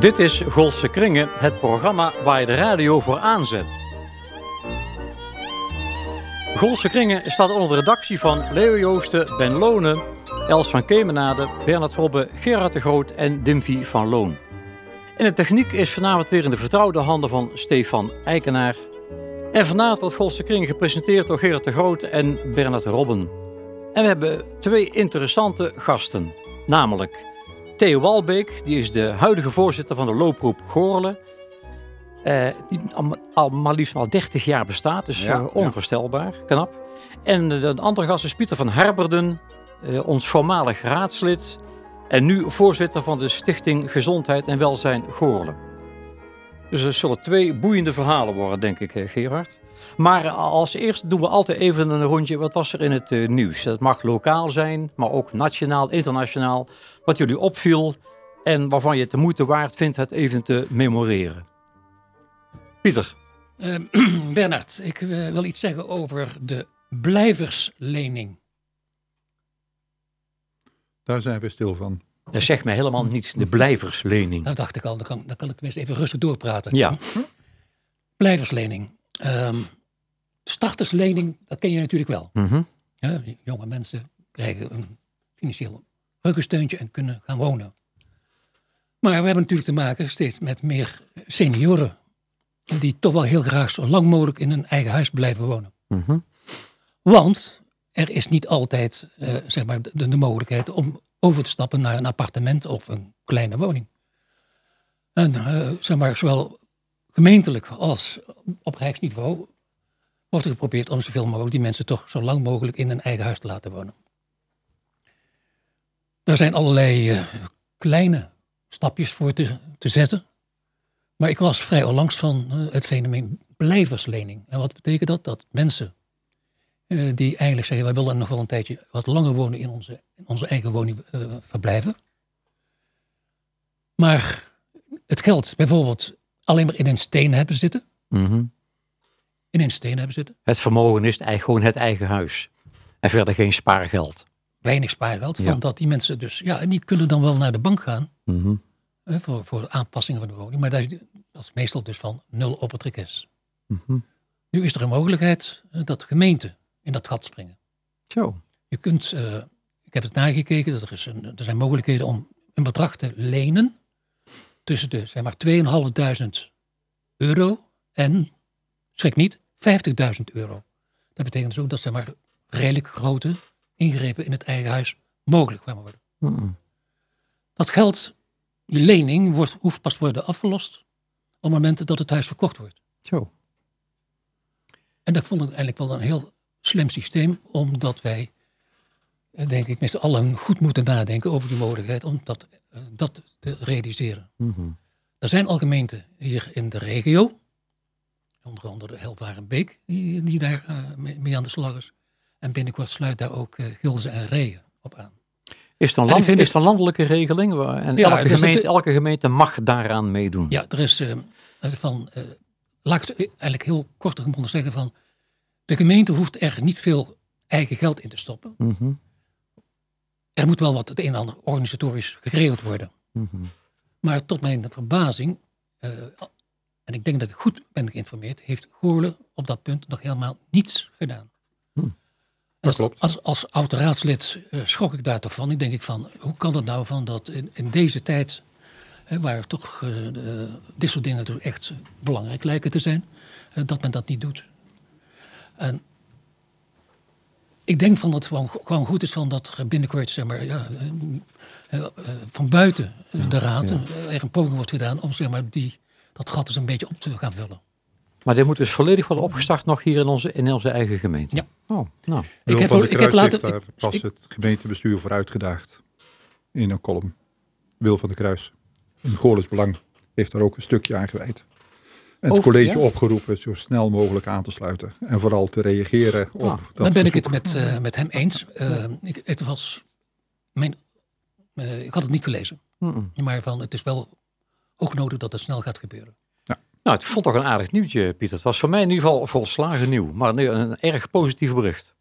Dit is Golse Kringen, het programma waar je de radio voor aanzet. Golse Kringen staat onder de redactie van Leo Joosten, Ben Lonen, Els van Kemenade, Bernard Robbe, Gerard de Groot en Dimfy van Loon. En de techniek is vanavond weer in de vertrouwde handen van Stefan Eikenaar. En vanavond wordt Golse Kringen gepresenteerd door Gerard de Groot en Bernard Robben. En we hebben twee interessante gasten, namelijk... Theo Walbeek, die is de huidige voorzitter van de looproep Goorlen. Uh, die al, al maar liefst al 30 jaar bestaat, dus ja, uh, onvoorstelbaar, ja. knap. En de, de, andere gast is Pieter van Herberden, uh, ons voormalig raadslid. En nu voorzitter van de Stichting Gezondheid en Welzijn Goorlen. Dus er zullen twee boeiende verhalen worden, denk ik, Gerard. Maar als eerst doen we altijd even een rondje. Wat was er in het uh, nieuws? Dat mag lokaal zijn, maar ook nationaal, internationaal. Wat jullie opviel en waarvan je het de moeite waard vindt het even te memoreren. Pieter. Uh, Bernard, ik uh, wil iets zeggen over de blijverslening. Daar zijn we stil van. Dat zegt mij helemaal niets, de blijverslening. Dat dacht ik al, dan kan, dan kan ik tenminste even rustig doorpraten. Ja. Blijverslening. Um, starterslening, dat ken je natuurlijk wel. Mm -hmm. ja, jonge mensen krijgen een financieel ruggensteuntje en kunnen gaan wonen. Maar we hebben natuurlijk te maken steeds met meer senioren. Die toch wel heel graag zo lang mogelijk in hun eigen huis blijven wonen. Mm -hmm. Want er is niet altijd uh, zeg maar de, de, mogelijkheid om over te stappen naar een appartement of een kleine woning. En uh, zeg maar, zowel gemeentelijk als op rijksniveau wordt er geprobeerd om zoveel mogelijk die mensen toch zo lang mogelijk in een eigen huis te laten wonen. Daar zijn allerlei uh, kleine stapjes voor te, te, zetten. Maar ik was vrij onlangs van uh, het fenomeen blijverslening. En wat betekent dat? Dat mensen uh, die eigenlijk zeggen, wij willen nog wel een tijdje wat langer wonen in onze, in onze eigen woning verblijven. Maar het geld bijvoorbeeld alleen maar in een steen hebben zitten. -hmm. In een steen hebben zitten. Het vermogen is eigenlijk gewoon het eigen huis. En verder geen spaargeld. Weinig spaargeld. Ja. Van dat die mensen dus, ja, en die kunnen dan wel naar de bank gaan. Mm -hmm. hè, voor, voor aanpassingen van de woning. Maar dat is, dat is meestal dus van nul op het. Mm -hmm. Nu is er een mogelijkheid dat de gemeente in dat gat springen. Zo. Je kunt, uh, ik heb het nagekeken, dat er, is een, er zijn mogelijkheden om een bedrag te lenen tussen de zeg maar 2.500 euro en, schrik niet, 50.000 euro. Dat betekent dus ook dat zeg maar redelijk grote ingrepen in het eigen huis mogelijk gaan worden. Mm -mm. Dat geld, die lening, wordt, hoeft pas worden afgelost op het moment dat het huis verkocht wordt. Zo. En dat vond ik eigenlijk wel een heel slim systeem, omdat wij denk ik, met z'n allen goed moeten nadenken over die mogelijkheid om dat, uh, dat te realiseren. Mm -hmm. Er zijn al gemeenten hier in de regio, onder andere Helvarenbeek, die, die daar uh, mee, aan de slag is. En binnenkort sluit daar ook uh, Gilze en Reeën op aan. Is het een, land, is een landelijke regeling? En ja, elke, gemeente, het, elke gemeente mag daaraan meedoen? Ja, er is van, laat ik het eigenlijk heel kort gebonden zeggen van, de gemeente hoeft er niet veel eigen geld in te stoppen. Mm -hmm er moet wel wat het een en ander organisatorisch geregeld worden. Mm -hmm. Maar tot mijn verbazing, uh, en ik denk dat ik goed ben geïnformeerd, heeft Goorlen op dat punt nog helemaal niets gedaan. Hm. Dat klopt. Als, als oud-raadslid uh, schrok ik daar toch van. Ik denk ik van, hoe kan het nou van dat in, in deze tijd, hè, waar toch uh, dit soort dingen natuurlijk echt belangrijk lijken te zijn, dat men dat niet doet. En ik denk van dat het gewoon, gewoon goed is van dat er binnenkort, zeg maar, ja, van buiten de raad ja. er een poging wordt gedaan om zeg maar, die, dat gat eens een beetje op te gaan vullen. Maar dit moet dus volledig worden opgestart nog hier in onze, in onze eigen gemeente? Ja. Oh, nou. Ik heb, ik heb laten... daar ik, het gemeentebestuur voor uitgedaagd in een column. Wil van de Kruis. In Goorles Belang heeft daar ook een stukje aan gewijd. En het Over, college ja? opgeroepen zo snel mogelijk aan te sluiten. En vooral te reageren op ah, dat Dan ben verzoek. ik het met, uh, met hem eens. Uh, ik, het was mijn, uh, ik had het niet gelezen. Mm -mm. Maar van, het is wel ook nodig dat het snel gaat gebeuren. Ja. Nou, ik vond toch een aardig nieuwtje, Pieter. Het was voor mij in ieder geval volslagen nieuw. Maar een, een erg positief bericht.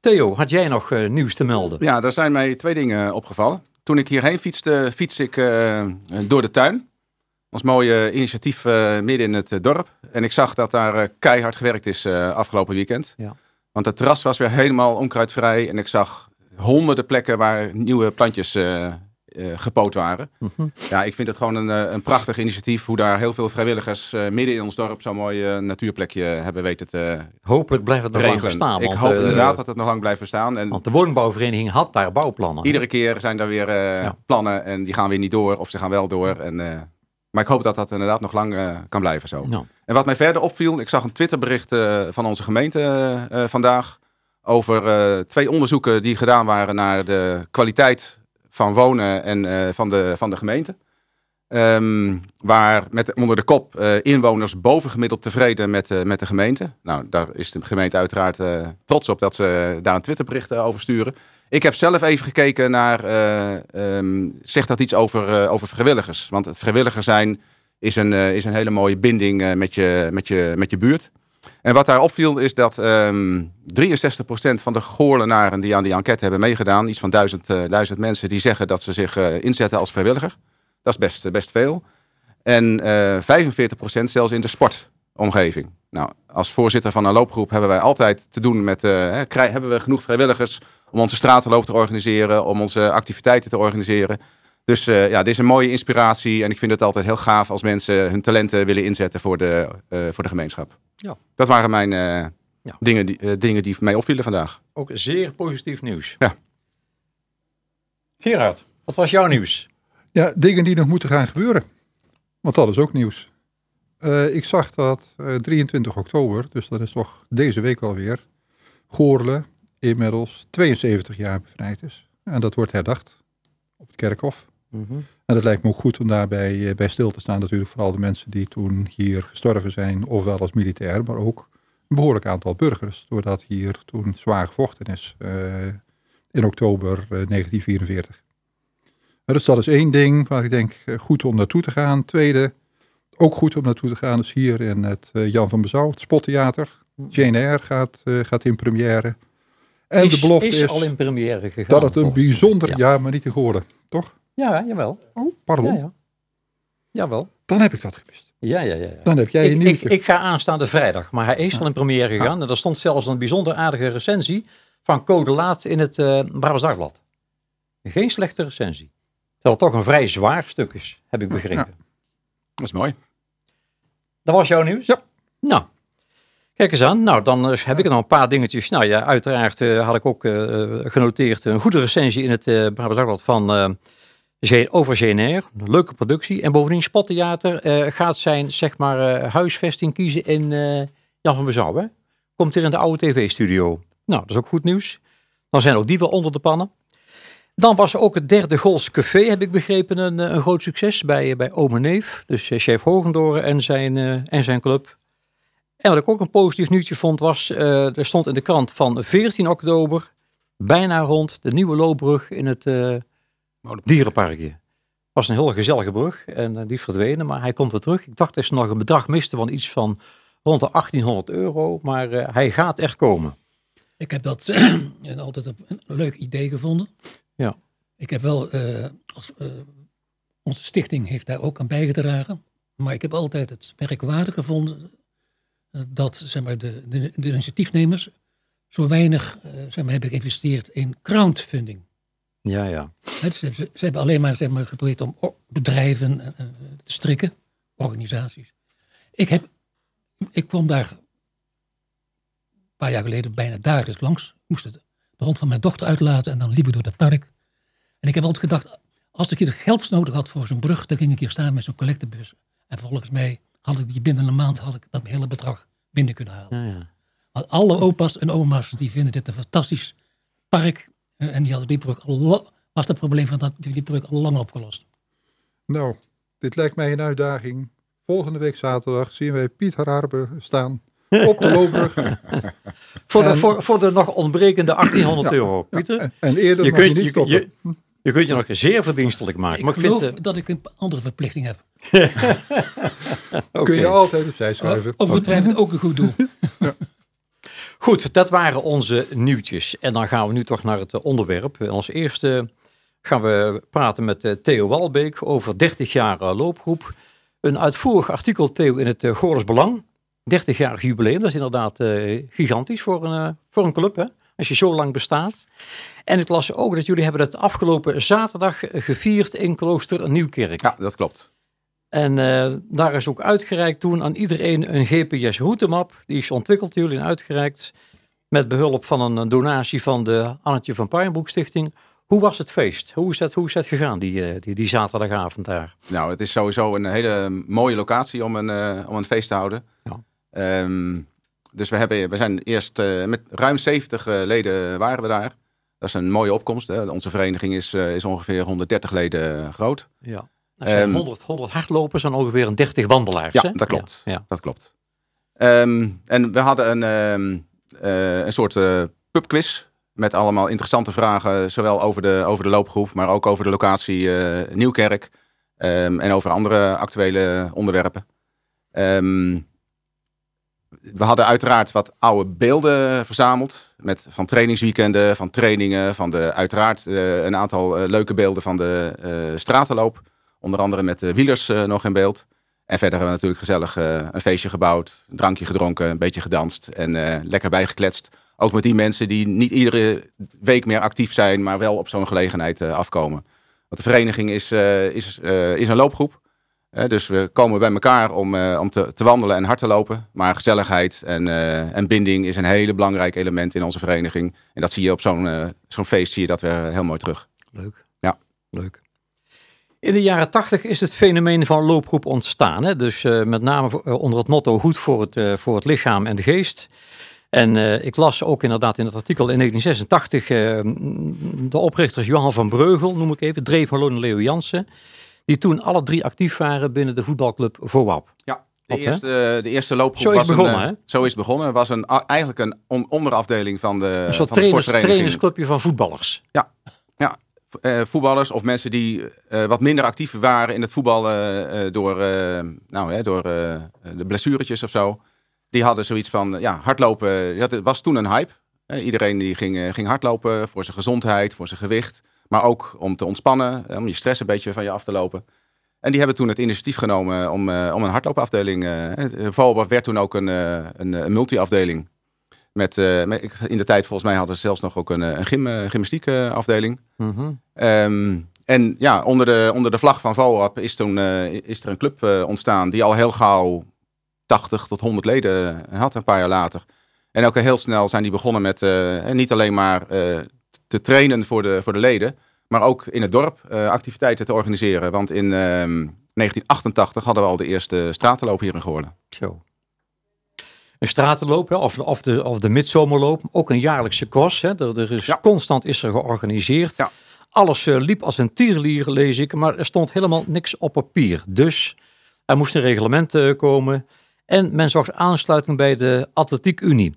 Theo, had jij nog nieuws te melden? Ja, daar zijn mij twee dingen opgevallen. Toen ik hierheen fietste, fiets ik door de tuin. Ons mooie initiatief midden in het dorp. En ik zag dat daar keihard gewerkt is afgelopen weekend. Ja. Want het terras was weer helemaal onkruidvrij. En ik zag honderden plekken waar nieuwe plantjes uh, gepoot waren. Mhm. Ja, ik vind het gewoon een, eh, een prachtig initiatief. Hoe daar heel veel vrijwilligers uh, midden in ons dorp zo'n mooi natuurplekje hebben weten te Hopelijk blijft het nog lang bestaan. Ik hoop inderdaad dat het nog lang blijft bestaan. En want de woningbouwvereniging had daar bouwplannen. Iedere keer zijn er weer plannen en die gaan weer niet door. Of ze gaan wel door. En, maar ik hoop dat dat inderdaad nog lang kan blijven zo. En wat mij verder opviel, ik zag een Twitterbericht van onze gemeente vandaag. Over twee onderzoeken die gedaan waren naar de kwaliteit van wonen en uh, van, de, van de gemeente. Um, waar met, onder de kop uh, inwoners bovengemiddeld tevreden met, uh, met de gemeente. Nou, daar is de gemeente uiteraard trots op dat ze daar een Twitterbericht over sturen. Ik heb zelf even gekeken naar, um, zegt dat iets over, over vrijwilligers? Want het vrijwilliger zijn is een, is een hele mooie binding met, je, met, je, met je buurt. En wat daar opviel is dat um, ehm, 63% van de Goorlenaren die aan die enquête hebben meegedaan, iets van duizend, duizend mensen, die zeggen dat ze zich uh, inzetten als vrijwilliger. Dat is best, best veel. En uh, eh, 45% zelfs in de sportomgeving. Nou, als voorzitter van een loopgroep hebben wij altijd te doen met, hebben we genoeg vrijwilligers om onze stratenloop te organiseren, om onze activiteiten te organiseren. Dus uh, ja, dit is een mooie inspiratie. En ik vind het altijd heel gaaf als mensen hun talenten willen inzetten voor de, uh, voor de gemeenschap. Ja. Dat waren mijn uh, ja. dingen, die, dingen die mij opvielen vandaag. Ook zeer positief nieuws. Ja. Gerard, wat was jouw nieuws? Ja, dingen die nog moeten gaan gebeuren. Want dat is ook nieuws. ik zag dat 23 oktober, dus dat is toch deze week alweer, Goorle inmiddels 72 jaar bevrijd is. En dat wordt herdacht op het kerkhof. Mhm. En dat lijkt me ook goed om daarbij eh, bij stil te staan. Natuurlijk vooral de mensen die toen hier gestorven zijn, ofwel als militair, maar ook een behoorlijk aantal burgers. Doordat hier toen zwaar gevochten is uh, in oktober 1944. Eh, dus dat is één ding waar ik denk goed om naartoe te gaan. Tweede, ook goed om naartoe te gaan is hier in het Jan van Bezouw, het Spottheater. Mhm. Jane Eyre gaat, gaat in première. En is, de belofte is, is al in première gegaan. Dat het een bijzonder, ja. ja, maar niet te horen, toch? Ja, jawel. Oh, pardon. Ja, ja. Jawel. Dan heb ik dat gemist. Ja, ja, ja. Dan heb jij een ik, ik, ik, ga aanstaande vrijdag, maar hij is al in première gegaan. En er stond zelfs een bijzonder aardige recensie van Code Laat in het uh, Brabants Dagblad. Geen slechte recensie. Terwijl het toch een vrij zwaar stuk is, heb ik begrepen. Dat is mooi. Dat was jouw nieuws? Ja. Nou, Kijk eens aan. Nou, dan eh, heb ik er nog een paar dingetjes. Nou ja, uiteraard uh, had ik ook uh, genoteerd een goede recensie in het uh, Brabants van over GNR. Leuke productie. En bovendien Spottheater gaat zijn zeg maar huisvesting kiezen in Jan van Bezouw. Komt hier in de oude tv-studio. Nou, dat is ook goed nieuws. Dan zijn ook die wel onder de pannen. Dan was ook het derde Gols Café, heb ik begrepen, een, een groot succes bij, bij Ome Neef. Dus chef Hogendoren en zijn, en zijn club. En wat ik ook een positief nieuwtje vond was, uh, er stond in de krant van 14 oktober, bijna rond de nieuwe loopbrug in het uh, dierenparkje. was een heel gezellige brug en uh, die verdwenen, maar hij komt weer terug. Ik dacht dat ze nog een bedrag miste van iets van rond de 1800 euro, maar hij gaat echt komen. Ik heb dat altijd een leuk idee gevonden. Ja. Ik heb wel, als, onze stichting heeft daar ook aan bijgedragen, maar ik heb altijd het merkwaardig gevonden dat zeg maar, de, de, de initiatiefnemers zo weinig zeg maar, hebben geïnvesteerd in crowdfunding. Ja, ja. ze, ze, hebben alleen maar, zeg maar geprobeerd om bedrijven uh, te strikken, organisaties. Ik, heb, ik kwam daar een paar jaar geleden bijna dagelijks langs. Moest de hond van mijn dochter uitlaten en dan liep ik door het park. En ik heb altijd gedacht, als ik hier geld nodig had voor zo'n brug, dan ging ik hier staan met zo'n collectebus. En volgens mij had ik die binnen een maand had ik dat hele bedrag binnen kunnen halen. Ja, ja. Want alle opa's en oma's die vinden dit een fantastisch park. En die hadden die brug al was het probleem van dat, die brug al lang opgelost. Nou, dit lijkt mij een uitdaging. Volgende week zaterdag zien wij Piet Hararbe staan op de loopbrug. voor, de, voor, voor de nog ontbrekende 1800 euro, Pieter. en, en, eerder je kunt, je niet stoppen. Je, je, kunt je nog zeer verdienstelijk maken. Ik maar ik geloof vind, dat ik een andere verplichting heb. Kun je altijd opzij schuiven. Op het ook een goed doel. ja. Goed, dat waren onze nieuwtjes. En dan gaan we nu toch naar het onderwerp. Als eerste gaan we praten met eh, Theo Walbeek over 30 jaar loopgroep. een uitvoerig artikel, Theo, in het uh, Belang. 30-jarig jubileum, dat is inderdaad gigantisch voor een, voor een club, hè? als je zo lang bestaat. En ik las ook dat jullie hebben het afgelopen zaterdag gevierd in klooster Nieuwkerk. Ja, dat klopt. En daar is ook uitgereikt toen aan iedereen een GPS-routemap. Die is ontwikkeld jullie en uitgereikt met behulp van een donatie van de Annetje van Puinbroek Stichting. Hoe was het feest? Hoe is dat, hoe is dat gegaan, die, eh, die, die zaterdagavond daar? Nou, het is sowieso een hele mooie locatie om een, uh, om een feest te houden. Ja. Ehm, dus we, hebben, we zijn eerst uh, met ruim 70 leden waren we daar. Dat is een mooie opkomst. Hè. Onze vereniging is, is ongeveer 130 leden groot. Ja. Er zijn 100, 100 hardlopers en ongeveer een 30 wandelaars. Ja, dat klopt. Ja, Dat klopt. Um, en we hadden een, um, een soort pubquiz met allemaal interessante vragen, zowel over de, over de loopgroep, maar ook over de locatie uh, Nieuwkerk. Um, en over andere actuele onderwerpen. Um, we hadden uiteraard wat oude beelden verzameld. Met, van trainingsweekenden, van trainingen, van de, uiteraard uh, een aantal uh, leuke beelden van de stratenloop. Onder andere met de wielers nog in beeld. En verder hebben we natuurlijk gezellig een feestje gebouwd, een drankje gedronken, een beetje gedanst en lekker bijgekletst. Ook met die mensen die niet iedere week meer actief zijn, maar wel op zo'n gelegenheid afkomen. Want de vereniging is, is, is een loopgroep. dus we komen bij elkaar om, om te, te, wandelen en hard te lopen. Maar gezelligheid en, en binding is een hele belangrijk element in onze vereniging. En dat zie je op zo'n zo'n feest zie je dat weer heel mooi terug. Leuk. Ja. Leuk. In de jaren tachtig is het fenomeen van loopgroep ontstaan. Hè? Dus met name onder het motto goed voor het, voor het lichaam en de geest. En ik las ook inderdaad in het artikel in 1986 uh, de oprichters Johan van Breugel, noem ik even, Dreef en Leo Jansen. Die toen alle drie actief waren binnen de voetbalclub VOAP. Ja, de, eerste, de eerste loopgroep zo is was begonnen, een, hè? Zo is het begonnen. was een, eigenlijk een on onderafdeling van de Een soort van de trainers, trainersclubje van voetballers. Ja, voetballers of mensen die uh, wat minder actief waren in het voetballen uh, door, nou, hè, door de blessuretjes of zo die hadden zoiets van, ja, hardlopen, het was toen een hype. iedereen die ging, eh, ging hardlopen voor zijn gezondheid, voor zijn gewicht. Maar ook om te ontspannen, om je stress een beetje van je af te lopen. En die hebben toen het initiatief genomen om, om een hardloopafdeling. Uh, werd toen ook een, een, een multi-afdeling. Met, met, in de tijd volgens mij hadden ze zelfs nog ook een, een gym, gymnastiekafdeling. Mm um, en ja, onder de, onder de vlag van VOAP is, toen, is er een club ontstaan die al heel gauw 80 tot 100 leden had een paar jaar later. En ook heel snel zijn die begonnen met niet alleen maar te trainen voor de, voor de leden, maar ook in het dorp activiteiten te organiseren. Want in 1988 hadden we al de eerste stratenloop hier in Goorlen. Zo. Een stratenloop, hè, of, of, de, of de midzomerloop, ook een jaarlijkse kost. Hè. Er, er is, ja. Constant is er georganiseerd. Ja. Alles liep als een tierlier, lees ik, maar er stond helemaal niks op papier. Dus er moest een reglement komen. En men zocht aansluiting bij de Atletiek Unie.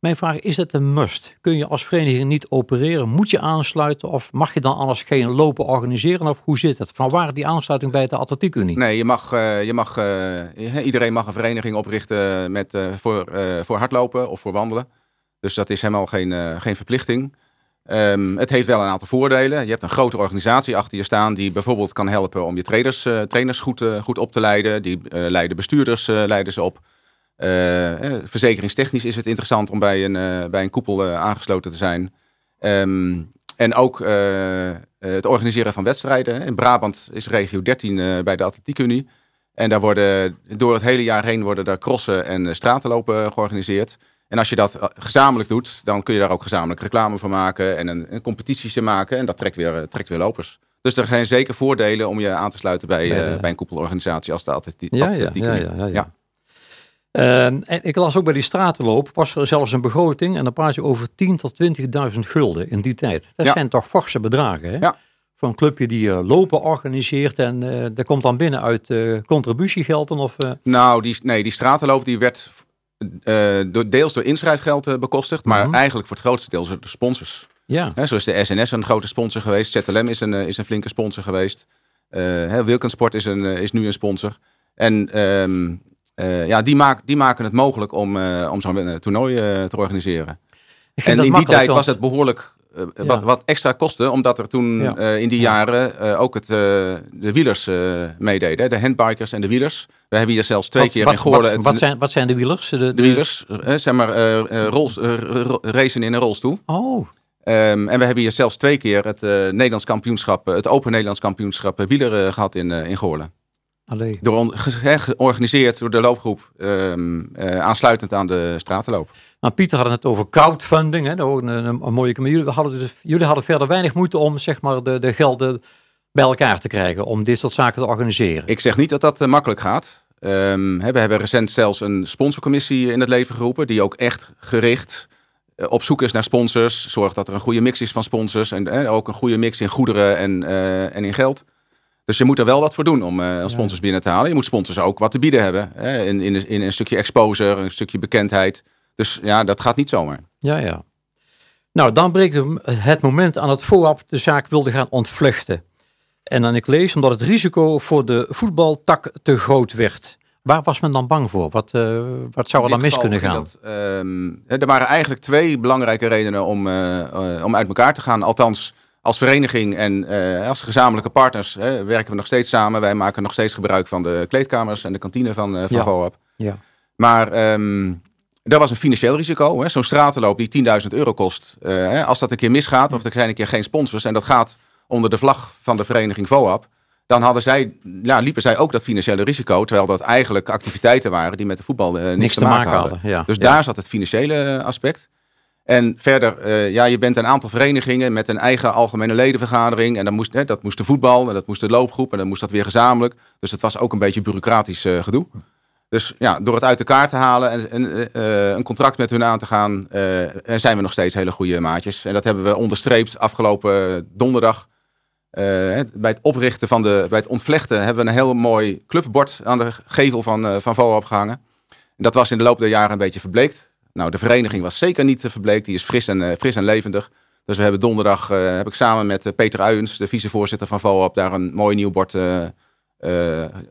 Mijn vraag, is het een must? Kun je als vereniging niet opereren? Moet je aansluiten of mag je dan alles geen lopen organiseren? Of hoe zit het? Van waar die aansluiting bij de Atletiek Unie? Nee, je mag, uh, je mag, uh, iedereen mag een vereniging oprichten met, uh, voor, voor hardlopen of voor wandelen. Dus dat is helemaal geen, geen verplichting. Um, het heeft wel een aantal voordelen. Je hebt een grote organisatie achter je staan die bijvoorbeeld kan helpen om je trainers, trainers goed, goed op te leiden. Die leiden bestuurders leiden ze op. verzekeringstechnisch is het interessant om bij een, bij een koepel aangesloten te zijn. Um, en ook het organiseren van wedstrijden. In Brabant is regio 13 bij de Atletiek Unie. En daar worden door het hele jaar heen worden daar crossen en stratenlopen georganiseerd. En als je dat eh, gezamenlijk doet, dan kun je daar ook gezamenlijk reclame voor maken en een, een competitie maken. En dat trekt weer, eh, trekt weer lopers. Dus er zijn zeker voordelen om je aan te sluiten bij, bij, bij een koepelorganisatie als de atletiek. Ja, ja, ja, ja, ja. Uh, en ik las ook bij die stratenloop, was er zelfs een begroting en dan praat je over 10 tot 20.000 gulden in die tijd. Dat zijn toch forse bedragen, hè? Ja. Voor een clubje die uh, lopen organiseert en uh, dat komt dan binnen uit contributiegelden? Of, Nou, die, nee, die stratenloop die werd door, deels door inschrijfgeld bekostigd, maar -hmm. eigenlijk voor het grootste deel door de sponsors. Ja. He, zo is de SNS een grote sponsor geweest, ZLM is een, is een flinke sponsor geweest. Uh, Wilkensport is, een, is nu een sponsor. En um, ja, die, maak, die maken het mogelijk om, om zo'n toernooi te organiseren. En in die tijd was het behoorlijk wat, wat, extra kostte, omdat er toen in die jaren ook het, de wielers meededen. De handbikers en de wielers. We hebben hier zelfs twee keer wat, in Goorlen... Wat, wat, zijn, wat zijn de wielers? De, de, de wielers, zeg maar, racen in een rolstoel. Oh. Um, en we hebben hier zelfs twee keer het uh, Nederlands kampioenschap, het Open Nederlands kampioenschap wieleren uh, gehad in, uh, in Goorlen. Allee. Door georganiseerd door de loopgroep, um, aansluitend aan de stratenloop. Nou, Pieter had het over crowdfunding, hè, een, een, een mooie jullie hadden, dus, jullie hadden verder weinig moeite om zeg maar, de, de gelden bij elkaar te krijgen, om dit soort zaken te organiseren. Ik zeg niet dat dat makkelijk gaat. Um, we hebben recent zelfs een sponsorcommissie in het leven geroepen, die ook echt gericht eh, op zoek is naar sponsors. Zorg dat er een goede mix is van sponsors. En eh, ook een goede mix in goederen en, en in geld. Dus je moet er wel wat voor doen om uh, sponsors binnen te halen. Je moet sponsors ook wat te bieden hebben. Hè? In, in, in een stukje exposure, een stukje bekendheid. Dus ja, dat gaat niet zomaar. Ja, ja. Nou, dan breekt het moment aan het vooraf de zaak wilde gaan ontvluchten. En dan ik lees omdat het risico voor de voetbaltak te groot werd. Waar was men dan bang voor? Wat, uh, wat zou er dan mis kunnen gaan? Dat, um, er waren eigenlijk twee belangrijke redenen om, om uit elkaar te gaan. Althans, als vereniging en als gezamenlijke partners werken we nog steeds samen. Wij maken nog steeds gebruik van de kleedkamers en de kantine van, van ja. Ja. Maar um, er was een financieel risico. Zo'n stratenloop die 10.000 euro kost. als dat een keer misgaat of er zijn een keer geen sponsors en dat gaat onder de vlag van de vereniging VOAP dan hadden zij, ja, liepen zij ook dat financiële risico. Terwijl dat eigenlijk activiteiten waren die met de voetbal uh, niks, te, maken hadden. Ja. Dus daar zat het financiële eh, aspect. En verder, uh, ja, je bent een aantal verenigingen met een eigen algemene ledenvergadering. En dan moest, hè, dat moest de voetbal en dat moest de loopgroep en dan moest dat weer gezamenlijk. Dus het was ook een beetje bureaucratisch uh, gedoe. Dus ja, door het uit elkaar te halen en, en uh, een contract met hun aan te gaan, zijn we nog steeds hele goede maatjes. En dat hebben we onderstreept afgelopen donderdag bij het oprichten van de, bij het ontvlechten hebben we een heel mooi clubbord aan de gevel van, van VOA opgehangen. Dat was in de loop der jaren een beetje verbleekt. Nou, de vereniging was zeker niet verbleekt. Die is fris en, uh, fris en levendig. Dus we hebben donderdag, heb ik samen met Peter Uyens, de vicevoorzitter van VOAP, daar een mooi nieuw bord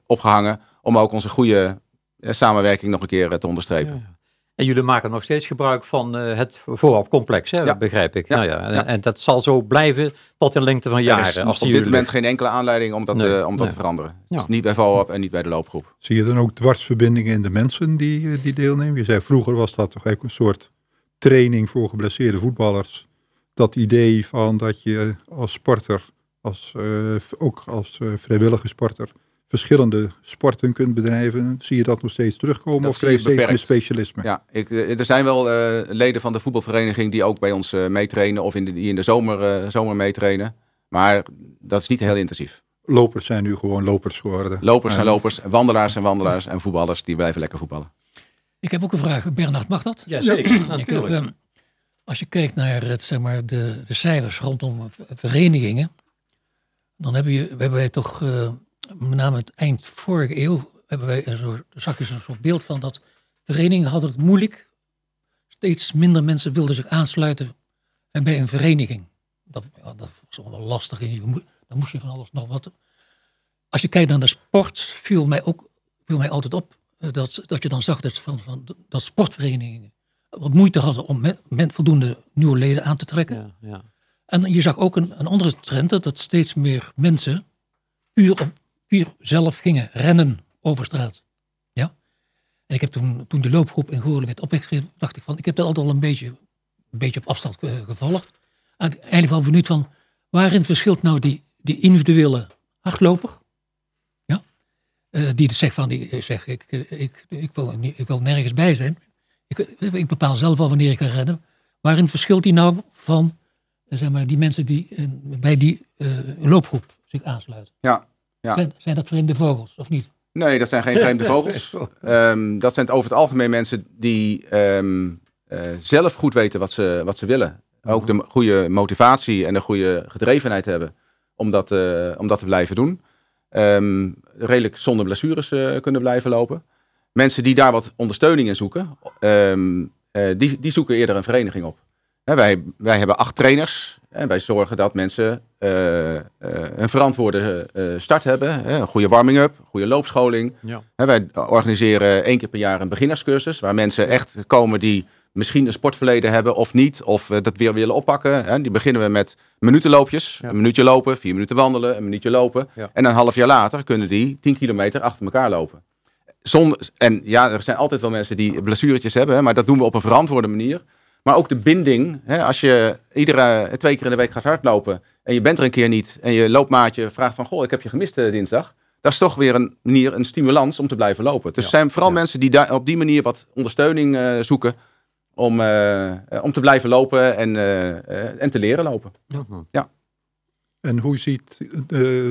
opgehangen. Om ook onze goede samenwerking nog een keer te onderstrepen. En jullie maken nog steeds gebruik van uh, het vooropcomplex, hè, begrijp ik. Ja. Nou ja, en, en, dat zal zo blijven tot in lengte van jaren. Er is op dit moment geen enkele aanleiding om dat, nee. uh, om dat nee. te veranderen. Dus niet bij voorop en niet bij de loopgroep. Zie je dan ook dwarsverbindingen in de mensen die, uh, die deelnemen? Je zei vroeger was dat toch eigenlijk een soort training voor geblesseerde voetballers. Dat idee van dat je als sporter, als, ook als vrijwillige sporter verschillende sporten kunt bedrijven. Zie je dat nog steeds terugkomen dat of krijg je steeds meer specialisme? Ja, ik, er zijn wel uh, leden van de voetbalvereniging die ook bij ons uh, meetrainen of in de, die in de zomer, uh, zomer meetrainen. Maar dat is niet heel intensief. Lopers zijn nu gewoon lopers geworden. Lopers zijn lopers, wandelaars zijn wandelaars en voetballers die blijven lekker voetballen. Ik heb ook een vraag. Bernard, mag dat? Ja, zeker. Ja. Ik heb, als je kijkt naar het, zeg maar, de, de cijfers rondom verenigingen, dan hebben, je, hebben wij toch met name het eind vorige eeuw, hebben wij een soort, zag je een soort beeld van dat verenigingen hadden het moeilijk. Steeds minder mensen wilden zich aansluiten bij een vereniging. Dat, ja, dat was wel lastig. Dan moest je van alles nog wat. Als je kijkt naar de sport, viel mij ook viel mij altijd op eh, dat, dat je dan zag dat, van, van, dat sportverenigingen wat moeite hadden om met, met voldoende nieuwe leden aan te trekken. Ja, ja. En je zag ook een, een andere trend, dat steeds meer mensen puur op puur zelf gingen rennen over straat. Ja? En ik heb toen, toen de loopgroep in Goorlen werd opgeschreven, dacht ik van, ik heb dat altijd al een beetje, een beetje op afstand gevolgd. Uiteindelijk van benieuwd van, waarin verschilt nou die, die individuele hardloper, ja? Uh, die zegt van, ik, zeg, ik, ik, ik, wil, ik wil nergens bij zijn. Ik, ik bepaal zelf al wanneer ik ga rennen. Waarin verschilt die nou van zeg maar, die mensen die uh, bij die loopgroep zich aansluiten? Ja, ja. Zijn, zijn, dat vreemde vogels of niet? Nee, dat zijn geen vreemde vogels. um, dat zijn over het algemeen mensen die um, uh, zelf goed weten wat ze, wat ze willen. Ook de goede motivatie en de goede gedrevenheid hebben om dat, uh, om dat te blijven doen. Um, redelijk zonder blessures uh, kunnen blijven lopen. Mensen die daar wat ondersteuning in zoeken, die, die zoeken eerder een vereniging op. wij, wij hebben acht trainers en wij zorgen dat mensen uh, uh, een verantwoorde uh, start hebben. een goede warming-up, goede loopscholing. Ja. wij organiseren één keer per jaar een beginnerscursus. Waar mensen echt komen die misschien een sportverleden hebben of niet, of dat weer willen oppakken. Hè. Die beginnen we met minutenloopjes. Een minuutje lopen, vier minuten wandelen, een minuutje lopen. En een half jaar later kunnen die 10 kilometer achter elkaar lopen. Zonder, en ja, er zijn altijd wel mensen die blessuretjes hebben, maar dat doen we op een verantwoorde manier. Maar ook de binding, hè, als je iedere twee keer in de week gaat hardlopen en je bent er een keer niet en je loopmaatje vraagt van, goh, ik heb je gemist uh, dinsdag. Dat is toch weer een manier, een stimulans om te blijven lopen. Dus ja, zijn vooral mensen die daar op die manier wat ondersteuning uh, zoeken om, uh, om te blijven lopen en, en te leren lopen. Ja. En hoe ziet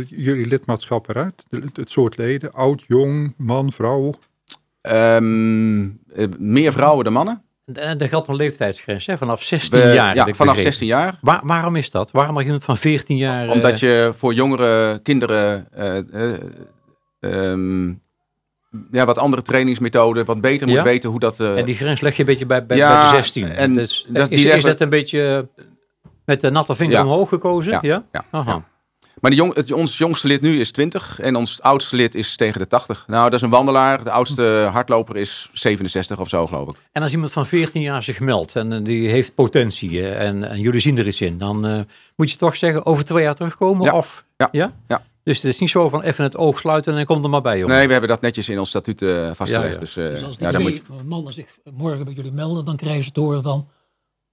jullie lidmaatschap eruit? Het soort leden, oud, jong, man, vrouw? Um, meer vrouwen dan mannen. Er geldt een leeftijdsgrens, hè? vanaf 16 jaar. Ja, vanaf 16 jaar. Waar, waarom is dat? Waarom mag je van 14 jaar? Omdat uh... je voor jongere kinderen uh, uh, ja, wat andere trainingsmethoden, wat beter moet weten hoe dat... en die grens leg je een beetje bij, bij, ja, bij de 16. En dus, dat, is, is dat een beetje met de natte vinger omhoog gekozen? Ja. ja? Aha. Maar de jong, het, ons jongste lid nu is 20 en ons oudste lid is tegen de 80. Nou, dat is een wandelaar. De oudste hardloper is 67 of zo, geloof ik. En als iemand van 14 jaar zich meldt en eh, die heeft potentie en, en, jullie zien er iets in, dan uh, moet je toch zeggen over twee jaar terugkomen? Ja. Of, ja. ja? ja. Dus het is niet zo van even het oog sluiten en komt er maar bij. Jongen. Nee, we hebben dat netjes in ons statuut uh, vastgelegd. Ja, Dus, uh, dus als die ja, twee moet... mannen zich morgen bij jullie melden, dan krijgen ze te horen van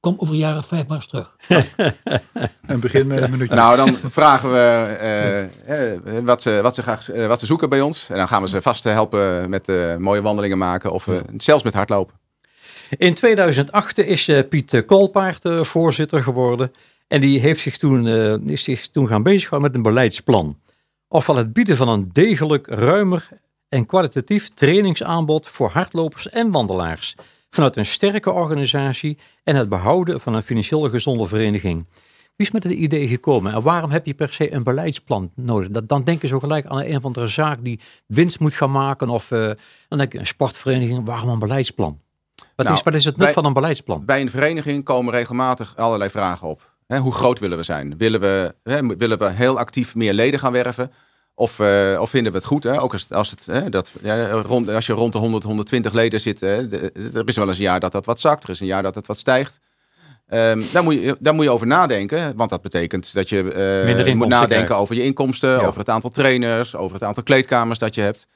kom over of vijf maar eens terug. en begin met een minuutje. Nou, dan vragen we uh, wat, ze, wat, ze graag, uh, wat ze zoeken bij ons. En dan gaan we ze vast helpen met uh, mooie wandelingen maken of zelfs met hardlopen. In 2008 is Piet Kolpaard voorzitter geworden. En die heeft zich toen, is zich toen gaan bezighouden met een beleidsplan. Ofwel het bieden van een degelijk, ruimer en kwalitatief trainingsaanbod voor hardlopers en wandelaars vanuit een sterke organisatie en het behouden van een financieel gezonde vereniging. Wie is met het idee gekomen en waarom heb je per se een beleidsplan nodig? Dat, dan denken ze gelijk aan een of andere zaak die winst moet gaan maken of uh, dan denk je een sportvereniging, waarom een beleidsplan? Wat, nou, is, wat is het nut van een beleidsplan? Bij een vereniging komen regelmatig allerlei vragen op. hoe groot willen we zijn? Willen we, willen we heel actief meer leden gaan werven? Of, uh, of vinden we het goed? Hè? Ook als, als, het, hè, dat, ja, rond, als je rond de 100, 120 leden zit, hè, de, er is wel eens een jaar dat dat wat zakt, er is een jaar dat het wat stijgt. Um, daar, moet je, daar moet je over nadenken, want dat betekent dat je uh, moet nadenken over je inkomsten, ja. over het aantal trainers, over het aantal kleedkamers dat je hebt.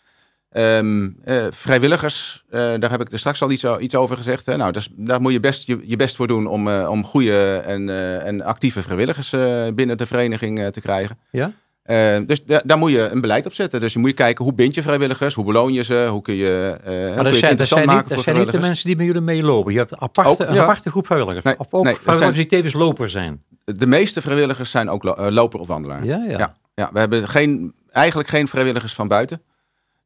Um, uh, vrijwilligers, daar heb ik er straks al iets, iets over gezegd. Hè? Nou, dus, daar moet je best je, je best voor doen om, om goede en, en actieve vrijwilligers binnen de vereniging te krijgen. Ja? Uh, dus daar moet je een beleid op zetten. Dus je moet kijken hoe bind je vrijwilligers, hoe beloon je ze, hoe kun je. Uh, maar dat zijn, dat zijn, niet, dat zijn niet de mensen die met jullie meelopen. Je hebt aparte, ook, een ja. aparte groep vrijwilligers. Nee, of ook nee, vrijwilligers zijn, die tevens loper zijn. De meeste vrijwilligers zijn ook lo uh, loper of wandelaar. Ja, ja. ja, ja we hebben geen, eigenlijk geen vrijwilligers van buiten.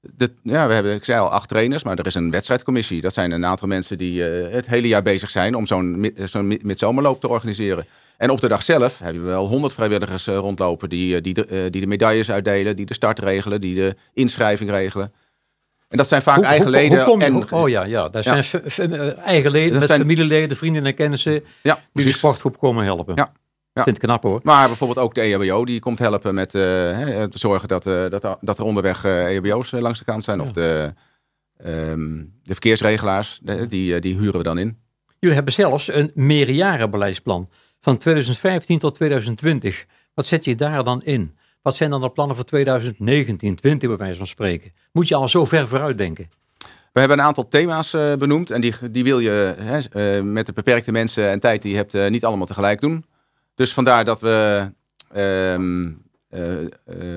De, ja, we hebben, ik zei al, acht trainers, maar er is een wedstrijdcommissie. Dat zijn een aantal mensen die het hele jaar bezig zijn om zo'n zo'n midzomerloop te organiseren. En op de dag zelf hebben we wel honderd vrijwilligers uh, rondlopen die, die, de, uh, die de medailles uitdelen, die de start regelen, die de inschrijving regelen. En dat zijn vaak hoe, eigen leden. Hoe, en, oh ja, ja. dat ja. zijn eigen leden, met zijn, familieleden, vrienden en kennissen ja, die de sportgroep komen helpen. Ja. Ja. Vind ik knap hoor. Maar bijvoorbeeld ook de EHBO, die komt helpen met uh, te zorgen dat, uh, dat, dat er onderweg uh, EHBO's langs de kant zijn. Ja. Of de, um, de verkeersregelaars, die, die huren we dan in. Jullie hebben zelfs een meerjarenbeleidsplan van 2015 tot 2020. Wat zet je daar dan in? Wat zijn dan de plannen voor 2019, 20 bij wijze van spreken? Moet je al zo ver vooruit denken? We hebben een aantal thema's uh, benoemd en die, die wil je hè, uh, met de beperkte mensen en tijd die je hebt uh, niet allemaal tegelijk doen. Dus vandaar dat we ehm,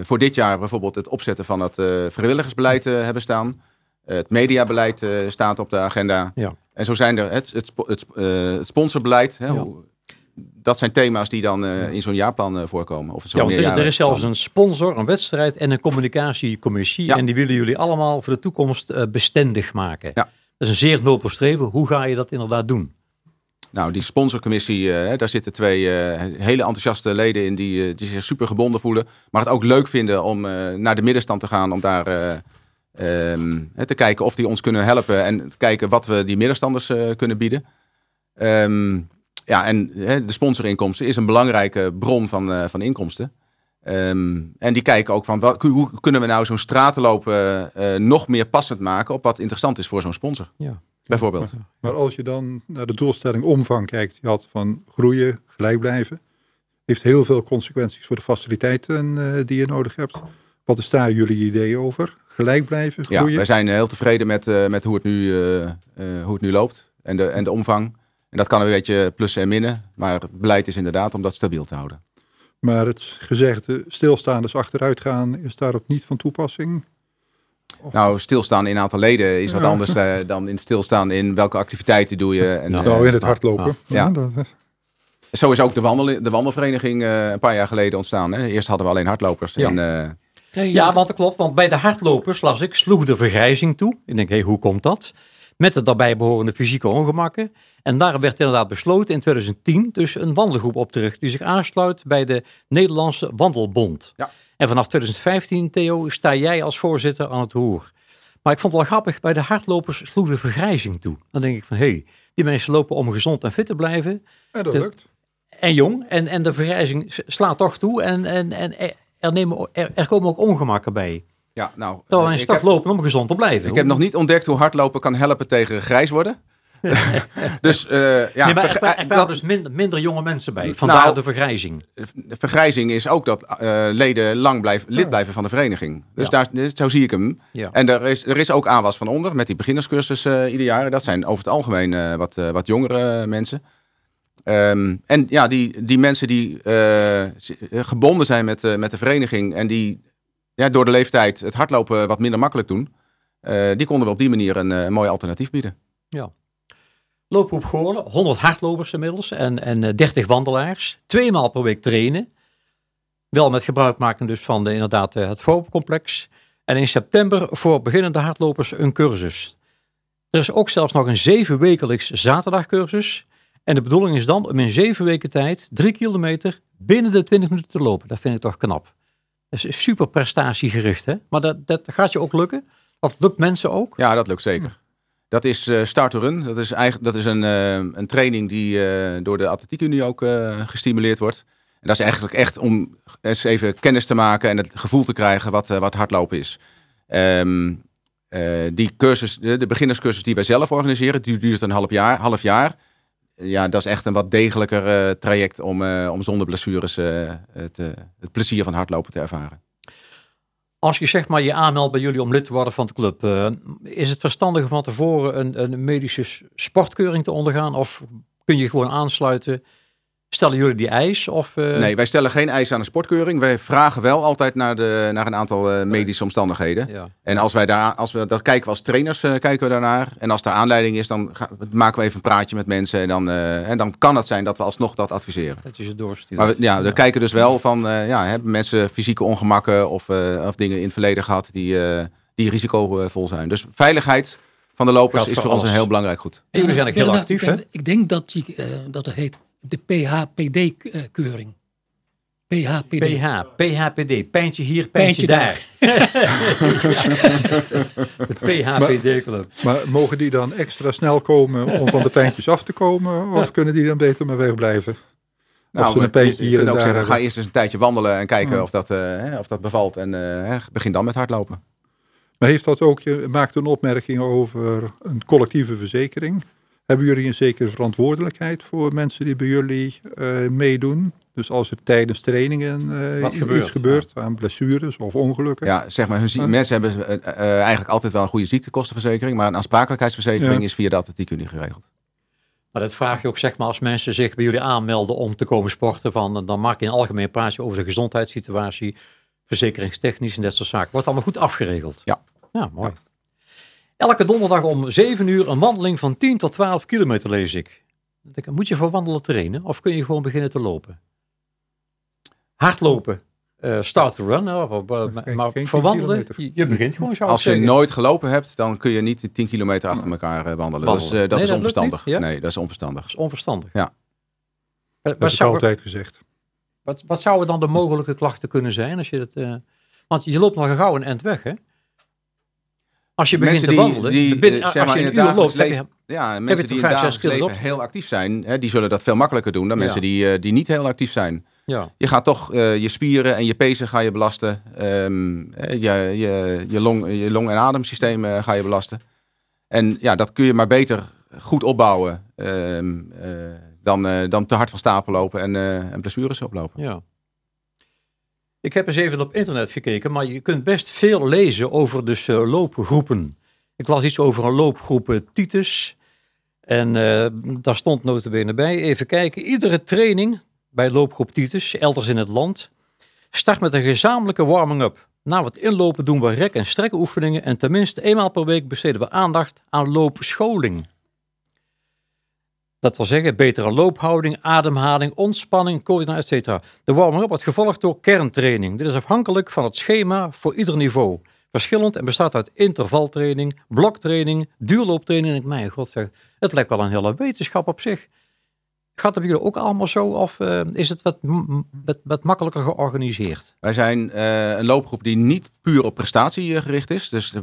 voor dit jaar bijvoorbeeld het opzetten van het vrijwilligersbeleid hebben staan. het mediabeleid staat op de agenda. Ja. En zo zijn er het, het, het, het sponsorbeleid. Hè, ja. hoe, dat zijn thema's die dan uh, in zo'n jaarplan uh, voorkomen. Of ja, er, er, is zelfs een sponsor, een wedstrijd en een communicatiecommissie. Ja. En die willen jullie allemaal voor de toekomst uh, bestendig maken. Ja. Dat is een zeer nobel streven. Hoe ga je dat inderdaad doen? Nou, die sponsorcommissie, daar zitten twee hele enthousiaste leden in die, die zich super gebonden voelen. Maar het ook leuk vinden om naar de middenstand te gaan. Om daar um, te kijken of die ons kunnen helpen. En te kijken wat we die middenstanders kunnen bieden. Um, ja, en hè, de sponsorinkomsten is een belangrijke bron van, uh, van inkomsten. Um, en die kijken ook van wat, hoe kunnen we nou zo'n stratenloop uh, uh, nog meer passend maken op wat interessant is voor zo'n sponsor. Ja. Bijvoorbeeld. Maar als je dan naar de doelstelling omvang kijkt, je had van groeien, gelijk blijven, heeft heel veel consequenties voor de faciliteiten uh, die je nodig hebt. Wat is daar jullie idee over? Gelijk blijven, groeien? Ja, wij zijn heel tevreden met, uh, met hoe, het nu, uh, hoe het nu loopt en de, en de omvang. En dat kan een beetje plussen en minnen, maar het beleid is inderdaad om dat stabiel te houden. Maar het gezegde stilstaanders achteruit gaan, is daarop niet van toepassing? Nou, stilstaan in een aantal leden is wat anders dan in stilstaan in welke activiteiten doe je. En, nou, in het hardlopen. Ja. ja. Zo is ook de, wandel, de wandelvereniging uh, een paar jaar geleden ontstaan. Hè? Eerst hadden we alleen hardlopers. Ja. En, uh... ja, want dat klopt. Want bij de hardlopers las ik, sloeg de vergrijzing toe. Ik denk, hé, hey, hoe komt dat? Met de daarbij behorende fysieke ongemakken. En daar werd inderdaad besloten in 2010 dus een wandelgroep op te richten. Die zich aansluit bij de Nederlandse Wandelbond. Ja. En vanaf 2015, Theo, sta jij als voorzitter aan het roer. Maar ik vond het wel grappig, bij de hardlopers sloeg de vergrijzing toe. Dan denk ik van, hé, hey, die mensen lopen om gezond en fit te blijven. Ja, dat lukt en jong. En, en de vergrijzing slaat toch toe. En, en, en er, nemen, er, komen ook ongemakken bij. Ja, nou, Terwijl wij een stad lopen om gezond te blijven. Ik heb nog niet ontdekt hoe hardlopen kan helpen tegen grijs worden. dus uh, ja, nee, maar er, er dus minder, minder, jonge mensen bij. Vandaar nou, de vergrijzing. De vergrijzing is ook dat uh, leden lang blijven, lid blijven van de vereniging. Dus daar, zo zie ik hem. Ja. En er is, er is ook aanwas van onder met die beginnerscursus uh, ieder jaar. Dat zijn over het algemeen wat, wat jongere mensen. Um, en ja, die, die mensen die gebonden zijn met, met de vereniging en die ja, door de leeftijd het hardlopen wat minder makkelijk doen, die konden we op die manier een, een mooi alternatief bieden. Ja. Lopen op Goorlen, 100 hardlopers inmiddels en, en 30 wandelaars. Tweemaal per week trainen. Wel met gebruik maken dus van de, inderdaad het complex. En in september voor beginnende hardlopers een cursus. Er is ook zelfs nog een zeven wekelijks zaterdagcursus. En de bedoeling is dan om in zeven weken tijd drie kilometer binnen de 20 minuten te lopen. Dat vind ik toch knap. Dat is super prestatiegericht, hè? Maar dat, dat gaat je ook lukken? Of lukt mensen ook? Ja, dat lukt zeker. Dat is uh, Start to Run. Dat is, eigenlijk, dat is een, uh, een training die uh, door de Atletiek Unie ook gestimuleerd wordt. En dat is eigenlijk echt om eens even kennis te maken en het gevoel te krijgen wat, wat hardlopen is. Um, die cursus, de, beginnerscursus die wij zelf organiseren, die duurt een half jaar. Half jaar ja, dat is echt een wat degelijker traject om, om zonder blessures het, het, plezier van hardlopen te ervaren. Als je zeg maar je aanmeldt bij jullie om lid te worden van de club, is het verstandig om van tevoren een, een medische sportkeuring te ondergaan? Of kun je gewoon aansluiten Stellen jullie die eis? Of, uh... Nee, wij stellen geen eis aan de sportkeuring. Wij vragen wel altijd naar, de, naar een aantal uh, medische omstandigheden. Ja. En als wij daar, als we dat kijken we als trainers, uh, kijken we daarnaar. En als er aanleiding is, dan gaan, maken we even een praatje met mensen. En dan, en dan kan het zijn dat we alsnog dat adviseren. Dat is het doorsturen. Maar we, ja, we kijken dus wel van, ja, hebben mensen fysieke ongemakken of, of dingen in het verleden gehad die, die risicovol zijn. Dus veiligheid van de lopers is voor ons een heel belangrijk goed. En jullie zijn ook heel actief, hè? Ik denk dat, je, dat het heet de PHPD-keuring. PHPD. PH, PHPD. Pijntje hier, pijntje, daar. de PHPD-club. Maar, maar, mogen die dan extra snel komen om van de pijntjes af te komen? Of kunnen die dan beter maar wegblijven? Nou, een pijntje hier en daar zeggen, ga eerst eens een tijdje wandelen en kijken of, dat, uh, of dat bevalt. En uh, begin dan met hardlopen. Maar heeft dat ook, je maakt een opmerking over een collectieve verzekering. Hebben jullie een zekere verantwoordelijkheid voor mensen die bij jullie uh, meedoen? Dus als er tijdens trainingen uh, gebeurt, iets gebeurt aan blessures of ongelukken. Ja, zeg maar, hun mensen hebben uh, eigenlijk altijd wel een goede ziektekostenverzekering. Maar een aansprakelijkheidsverzekering is via de atletiekunie geregeld. Maar dat vraag je ook zeg maar als mensen zich bij jullie aanmelden om te komen sporten. Van, dan maak je een algemeen praatje over de gezondheidssituatie, verzekeringstechnisch en dat soort zaken. Wordt allemaal goed afgeregeld. Ja. Ja, mooi. Elke donderdag om 7 uur een wandeling van 10 tot 12 kilometer lees ik. Moet je voor wandelen trainen of kun je gewoon beginnen te lopen? Hardlopen, uh, start to run, of, uh, maar voor wandelen, je, begint gewoon zo. Als je nooit gelopen hebt, dan kun je niet 10 kilometer achter elkaar uh, wandelen. Dat is, dat nee, is dat onverstandig. Ja? Nee, dat is onverstandig. Dat is onverstandig. Ja. Dat heb ik altijd gezegd. Wat, wat zouden dan de mogelijke klachten kunnen zijn? Als je het, want je loopt nog gauw een eind weg, hè? Als je begint te wandelen, die, binnen, eh, als je in het dagelijks leven, ja, mensen die in het dagelijks leven heel actief zijn, hè, die zullen dat veel makkelijker doen dan mensen die, uh, die niet heel actief zijn. Ja. Je gaat toch uh, je spieren en je pezen ga je belasten. Um, je, je, je, long, je long- en ademsysteem uh, ga je belasten. En ja, dat kun je maar beter goed opbouwen ehm, dan, dan te hard van stapel lopen en, en blessures oplopen. Ja. Ik heb eens even op internet gekeken, maar je kunt best veel lezen over dus loopgroepen. Ik las iets over een loopgroep Titus. En uh, daar stond notabene bij, even kijken, iedere training bij loopgroep Titus, elders in het land, start met een gezamenlijke warming-up. Na wat inlopen doen we rek- en strekoefeningen en tenminste eenmaal per week besteden we aandacht aan loopscholing. Dat wil zeggen, betere loophouding, ademhaling, ontspanning, coördinatie, etc. De warming-up wordt gevolgd door kerntraining. Dit is afhankelijk van het schema voor ieder niveau. Verschillend en bestaat uit intervaltraining, bloktraining, duurlooptraining. En ik, mijn god zeg, het lijkt wel een hele wetenschap op zich. Gaat het bij jullie ook allemaal zo of uh, is het wat, wat, makkelijker georganiseerd? Wij zijn uh, een loopgroep die niet puur op prestatie gericht is. Dus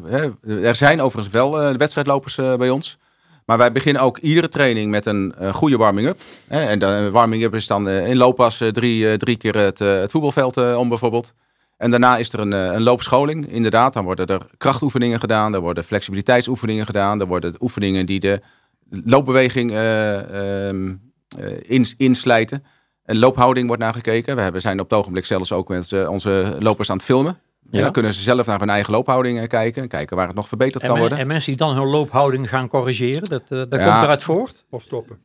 er zijn overigens wel wedstrijdlopers bij ons. Maar wij beginnen ook iedere training met een goede warming-up. En de warming-up is dan in looppas drie, drie keer het, het voetbalveld om bijvoorbeeld. En daarna is er een, een loopscholing. Inderdaad, dan worden er krachtoefeningen gedaan. Er worden flexibiliteitsoefeningen gedaan. Er worden oefeningen die de loopbeweging uh, inslijten. En loophouding wordt naar gekeken. We zijn op het ogenblik zelfs ook met onze lopers aan het filmen. Ja. dan kunnen ze zelf naar hun eigen loophouding kijken. Kijken waar het nog verbeterd kan worden. En mensen die dan hun loophouding gaan corrigeren, dat, dat komt eruit voort? Of stoppen.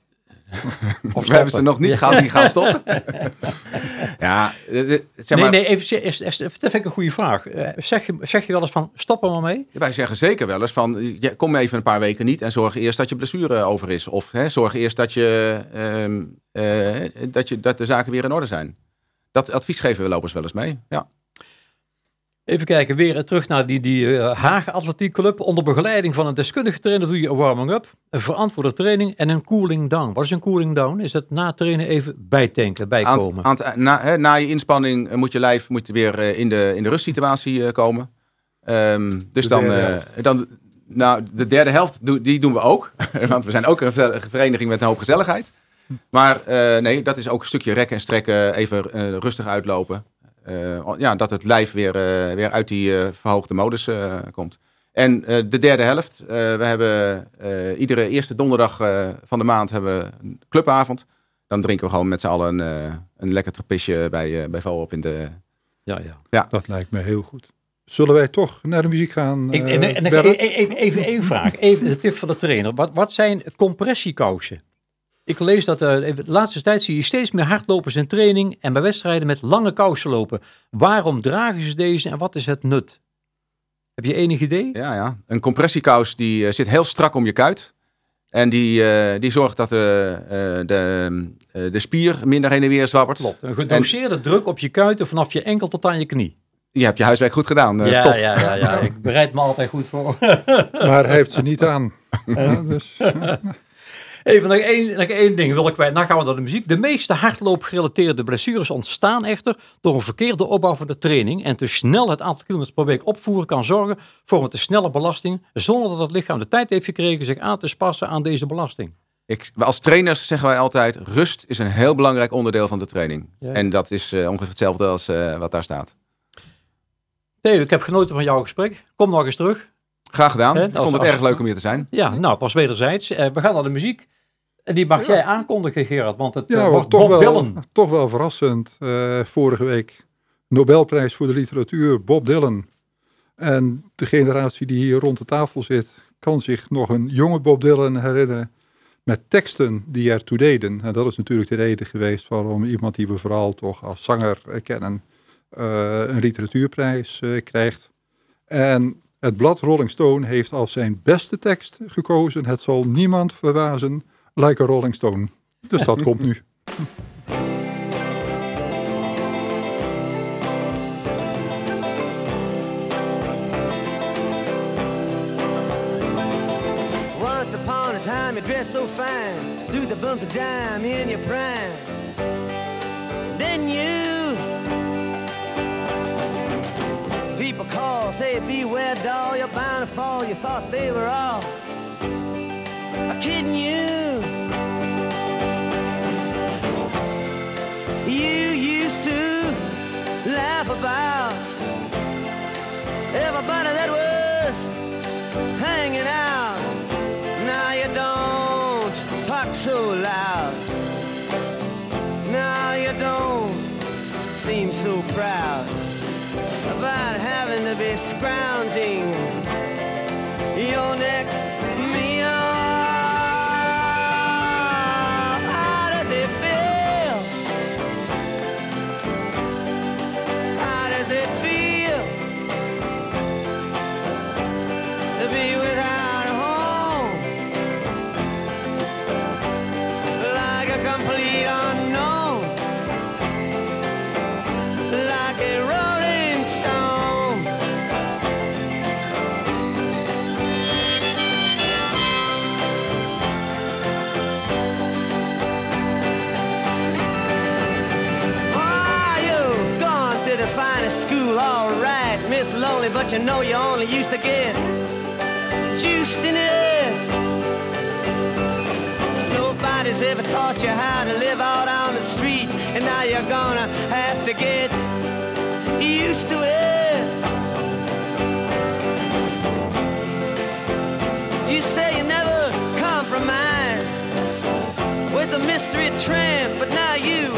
Of we hebben ze nog niet gehad die gaan stoppen. ja, zeg maar... Nee, nee, even, dat vind ik een goede vraag. Eh, zeg je, zeg je wel eens van, stop er maar mee? Wij zeggen zeker wel eens van, kom even een paar weken niet en zorg eerst dat je blessure over is. Of hè, zorg eerst dat, je, uh, uh, dat, je, dat de zaken weer in orde zijn. Dat advies geven we lopers wel eens mee, ja. Even kijken, weer terug naar die, die uh, Haag Atletiek Club. Onder begeleiding van een deskundige trainer doe je een warming-up, een verantwoorde training en een cooling down. Wat is een cooling down? Is dat na trainen even bijtanken, bijkomen? Aan, aan, na, hè, na, je inspanning moet je lijf moet weer in, de, in de rustsituatie komen. Um, dus de dan, dan, nou, de derde helft, die doen we ook. Want we zijn ook een vereniging met een hoop gezelligheid. Maar nee, dat is ook een stukje rekken en strekken, even rustig uitlopen. Eh, ja, dat het lijf weer, eh, weer uit die eh, verhoogde modus komt. En de derde helft, we hebben iedere eerste donderdag van de maand hebben we een clubavond. Dan drinken we gewoon met z'n allen een, een lekker trapisje bij, bij op in de... Ja, ja, ja. Dat lijkt me heel goed. Zullen wij toch naar de muziek gaan? Ik, en, en, even, even één vraag. Even de tip van de trainer. Wat, wat zijn compressiekousen? Ik lees dat uh, de laatste tijd zie je steeds meer hardlopers in training en bij wedstrijden met lange kousen lopen. Waarom dragen ze deze en wat is het nut? Heb je enig idee? Ja, ja. een compressiekous die uh, zit heel strak om je kuit. En die, uh, die zorgt dat de, de, de spier minder heen en weer zwabbert. Klopt. Een gedoseerde en... druk op je kuiten vanaf je enkel tot aan je knie. Je hebt je huiswerk goed gedaan. ja, top. ja, ja, ja. ik bereid me altijd goed voor. maar hij heeft ze niet aan. ja, dus... Even nog één, nog één ding wil ik kwijt. Dan gaan we naar de muziek. De meeste hardloopgerelateerde blessures ontstaan echter door een verkeerde opbouw van de training. En te snel het aantal kilometers per week opvoeren kan zorgen voor een te snelle belasting. Zonder dat het lichaam de tijd heeft gekregen zich aan te passen aan deze belasting. Ik, als trainers zeggen wij altijd, rust is een heel belangrijk onderdeel van de training. En dat is uh, ongeveer hetzelfde als uh, wat daar staat. Theo, ik heb genoten van jouw gesprek. Kom nog eens terug. Graag gedaan. ik vond het erg leuk om hier te zijn. Ja, nou, pas wederzijds. Uh, we gaan naar de muziek. En die mag jij aankondigen, Gerard, want het ja, uh, toch wel, Dylan. Toch wel verrassend. Uh, vorige week Nobelprijs voor de literatuur, Bob Dylan. En de generatie die hier rond de tafel zit, kan zich nog een jonge Bob Dylan herinneren. Met teksten die ertoe deden. En dat is natuurlijk de reden geweest waarom iemand die we vooral toch als zanger kennen, uh, een literatuurprijs krijgt. En het blad Rolling Stone heeft als zijn beste tekst gekozen. Het zal niemand verwazen like a Rolling Stone. Dus dat komt nu. Once upon a time you dressed so fine Threw the bumps of dime in your prime people call, say beware doll, you're bound to fall. You thought they were all kidding you. You used to laugh about everybody that was hanging out. Now you don't talk so loud. Now you don't seem so proud cannabis scrounging you know you only used to get juiced in it. Nobody's ever taught you how to live out on the street, and now you're gonna have to get used to it. You say you never compromise with a mystery tramp, but now you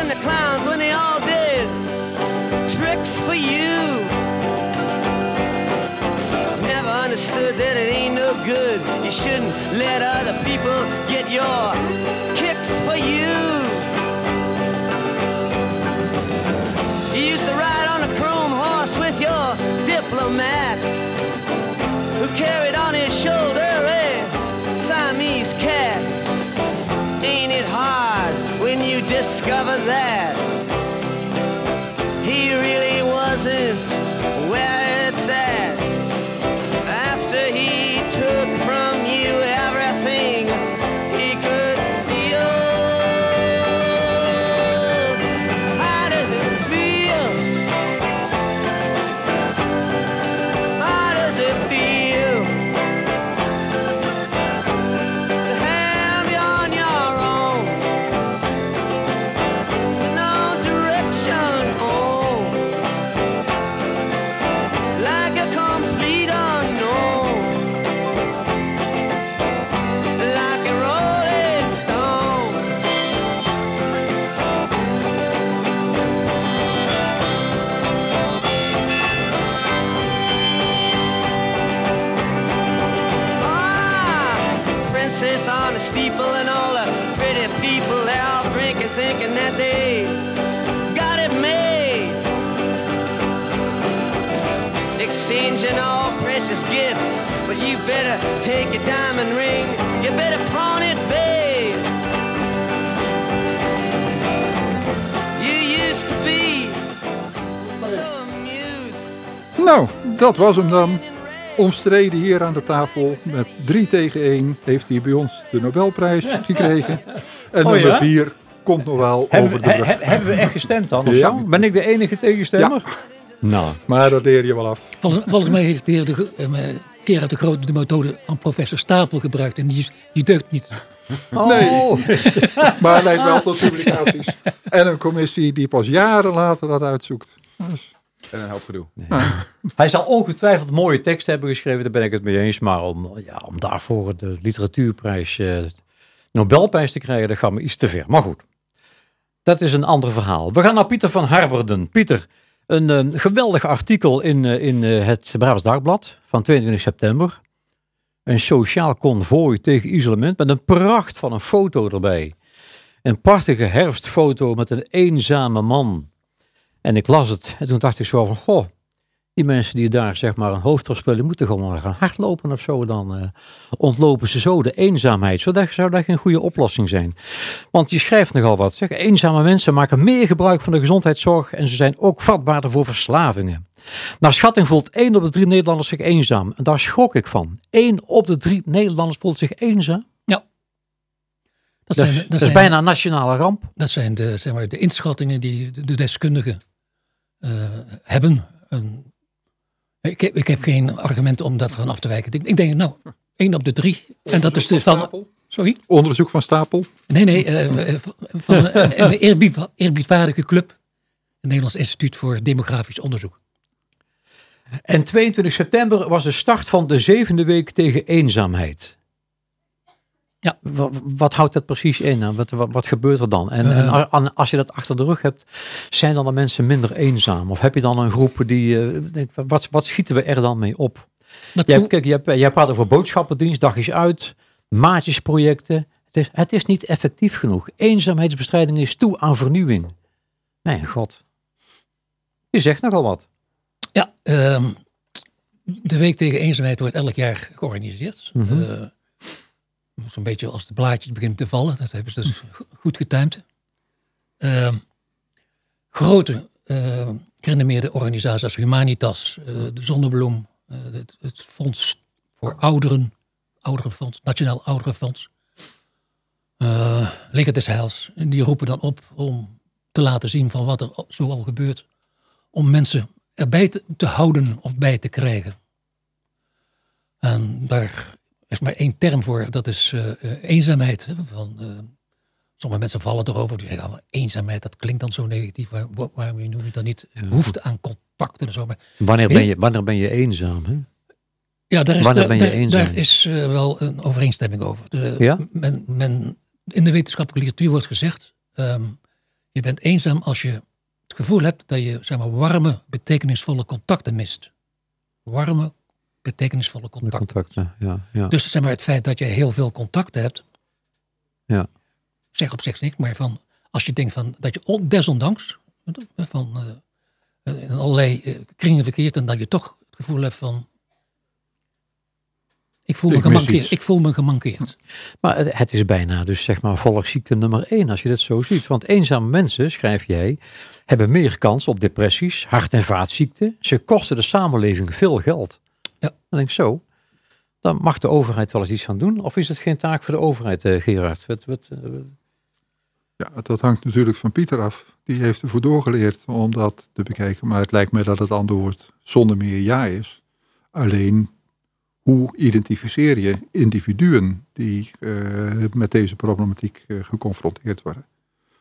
and the clowns when they all did tricks for you. Never understood that it ain't no good. You shouldn't let other people get your kicks for you. You used to ride on a chrome horse with your diplomat never there. Princess on a steeple and all the pretty people they all drinking, thinking that they got it made. Exchanging all precious gifts, but you better take your diamond ring. You better pawn it, babe. You used to be so amused. Nou, dat was hem dan. Omstreden hier aan de tafel. Met 3 tegen 1 heeft hij bij ons de Nobelprijs gekregen. En Oh, nummer ja? 4 komt nog wel Hebben, over de brug. he- he- hebben we echt gestemd dan? Of Ja. zo? Ben ik de enige tegenstemmer? Nou, Maar dat leer je wel af. Volgens, volgens mij heeft de heer de, Gerard de Groot de methode van professor Stapel gebruikt. En die, is, die deugt niet. oh, Maar hij leidt wel tot publicaties. En een commissie die pas jaren later dat uitzoekt. Dus, En een hoop gedoe. hij zal ongetwijfeld mooie teksten hebben geschreven, daar ben ik het mee eens. Maar om, ja, om daarvoor de literatuurprijs, eh, Nobelprijs te krijgen, dat gaat me iets te ver. Maar goed, dat is een ander verhaal. We gaan naar Pieter van Harberden. Pieter, een eh, geweldig artikel in, eh, in eh, het Brabants Dagblad van 22 september. Een sociaal konvooi tegen isolement met een pracht van een foto erbij. een prachtige herfstfoto met een eenzame man. En ik las het en toen dacht ik zo van, goh, die mensen die daar zeg maar een hoofdrol spelen, moeten gewoon gaan hardlopen of zo. Dan uh, ontlopen ze zo de eenzaamheid. Zou dat, zou dat geen goede oplossing zijn? Want je schrijft nogal wat. Zeg, eenzame mensen maken meer gebruik van de gezondheidszorg en ze zijn ook vatbaarder voor verslavingen. Naar schatting voelt 1 op de 3 Nederlanders zich eenzaam. En daar schrok ik van. 1 op de 3 Nederlanders voelt zich eenzaam? Ja. Dat, zijn, dat, dat is bijna een nationale ramp. Dat zijn de, zeg maar, de inschattingen die de deskundigen hebben. Een, ik, heb, ik heb geen argumenten om daarvan af te wijken. Ik, ik denk, nou, 1 op de 3. En dat is de van. Sorry? Onderzoek van Stapel? Nee, nee, uh, van een, een eerbied, eerbiedwaardige club. Het Nederlands Instituut voor Demografisch Onderzoek. En 22 september was de start van de zevende week tegen eenzaamheid. Ja. Wat, wat houdt dat precies in? Wat, wat, wat gebeurt er dan? En, uh, en, als je dat achter de rug hebt, zijn dan de mensen minder eenzaam? Of heb je dan een groep die. Uh, wat, wat schieten we er dan mee op? Jij, kijk, jij, jij praat over boodschappendienst, dagjes uit, maatjesprojecten. Het is, het is niet effectief genoeg. Eenzaamheidsbestrijding is toe aan vernieuwing. Mijn god. Je zegt nogal wat. Ja, um, de Week tegen Eenzaamheid wordt elk jaar georganiseerd. Mm -hmm. uh, Zo'n beetje als de blaadjes beginnen te vallen. Dat hebben ze dus goed getimed. Uh, grote uh, gerenommeerde organisaties als Humanitas, uh, de Zonnebloem, het, het, Fonds voor Ouderen, Ouderenfonds, Nationaal Ouderenfonds, uh, des Heils. En die roepen dan op om te laten zien van wat er zoal gebeurt. Om mensen erbij te, te, houden of bij te krijgen. En daar is maar één term voor, dat is uh, eenzaamheid. Hè, van, uh, sommige mensen vallen erover, die zeggen, oh, eenzaamheid, dat klinkt dan zo negatief. Waar, waarom noem je dan niet behoefte aan contacten en zo. Maar, wanneer, ben je, wanneer ben je eenzaam? Hè? Ja, daar is, wanneer ben je daar, eenzaam? daar is wel een overeenstemming over. De, ja? men, men, in de wetenschappelijke literatuur wordt gezegd, um, je bent eenzaam als je het gevoel hebt dat je zeg maar, warme, betekenisvolle contacten mist. Warme, betekenisvolle contacten. contacten ja, ja. Dus zeg maar, het feit dat je heel veel contacten hebt, ja. zeg op zich niks, maar van, als je denkt van, dat je desondanks van, uh, in allerlei uh, kringen verkeert en dat je toch het gevoel hebt van, ik voel, me ik gemankeerd, ik voel me gemankeerd. Maar het, het, is bijna dus zeg maar volksziekte nummer één als je dat zo ziet. Want eenzame mensen, schrijf jij, hebben meer kans op depressies, hart- en vaatziekten. Ze kosten de samenleving veel geld. Dan denk ik zo, dan mag de overheid wel eens iets gaan doen. Of is het geen taak voor de overheid, eh, Gerard? Wat, wat, uh... Ja, dat hangt natuurlijk van Pieter af. Die heeft ervoor doorgeleerd om dat te bekijken. Maar het lijkt me dat het antwoord zonder meer ja is. Alleen hoe identificeer je individuen die uh, met deze problematiek uh, geconfronteerd worden?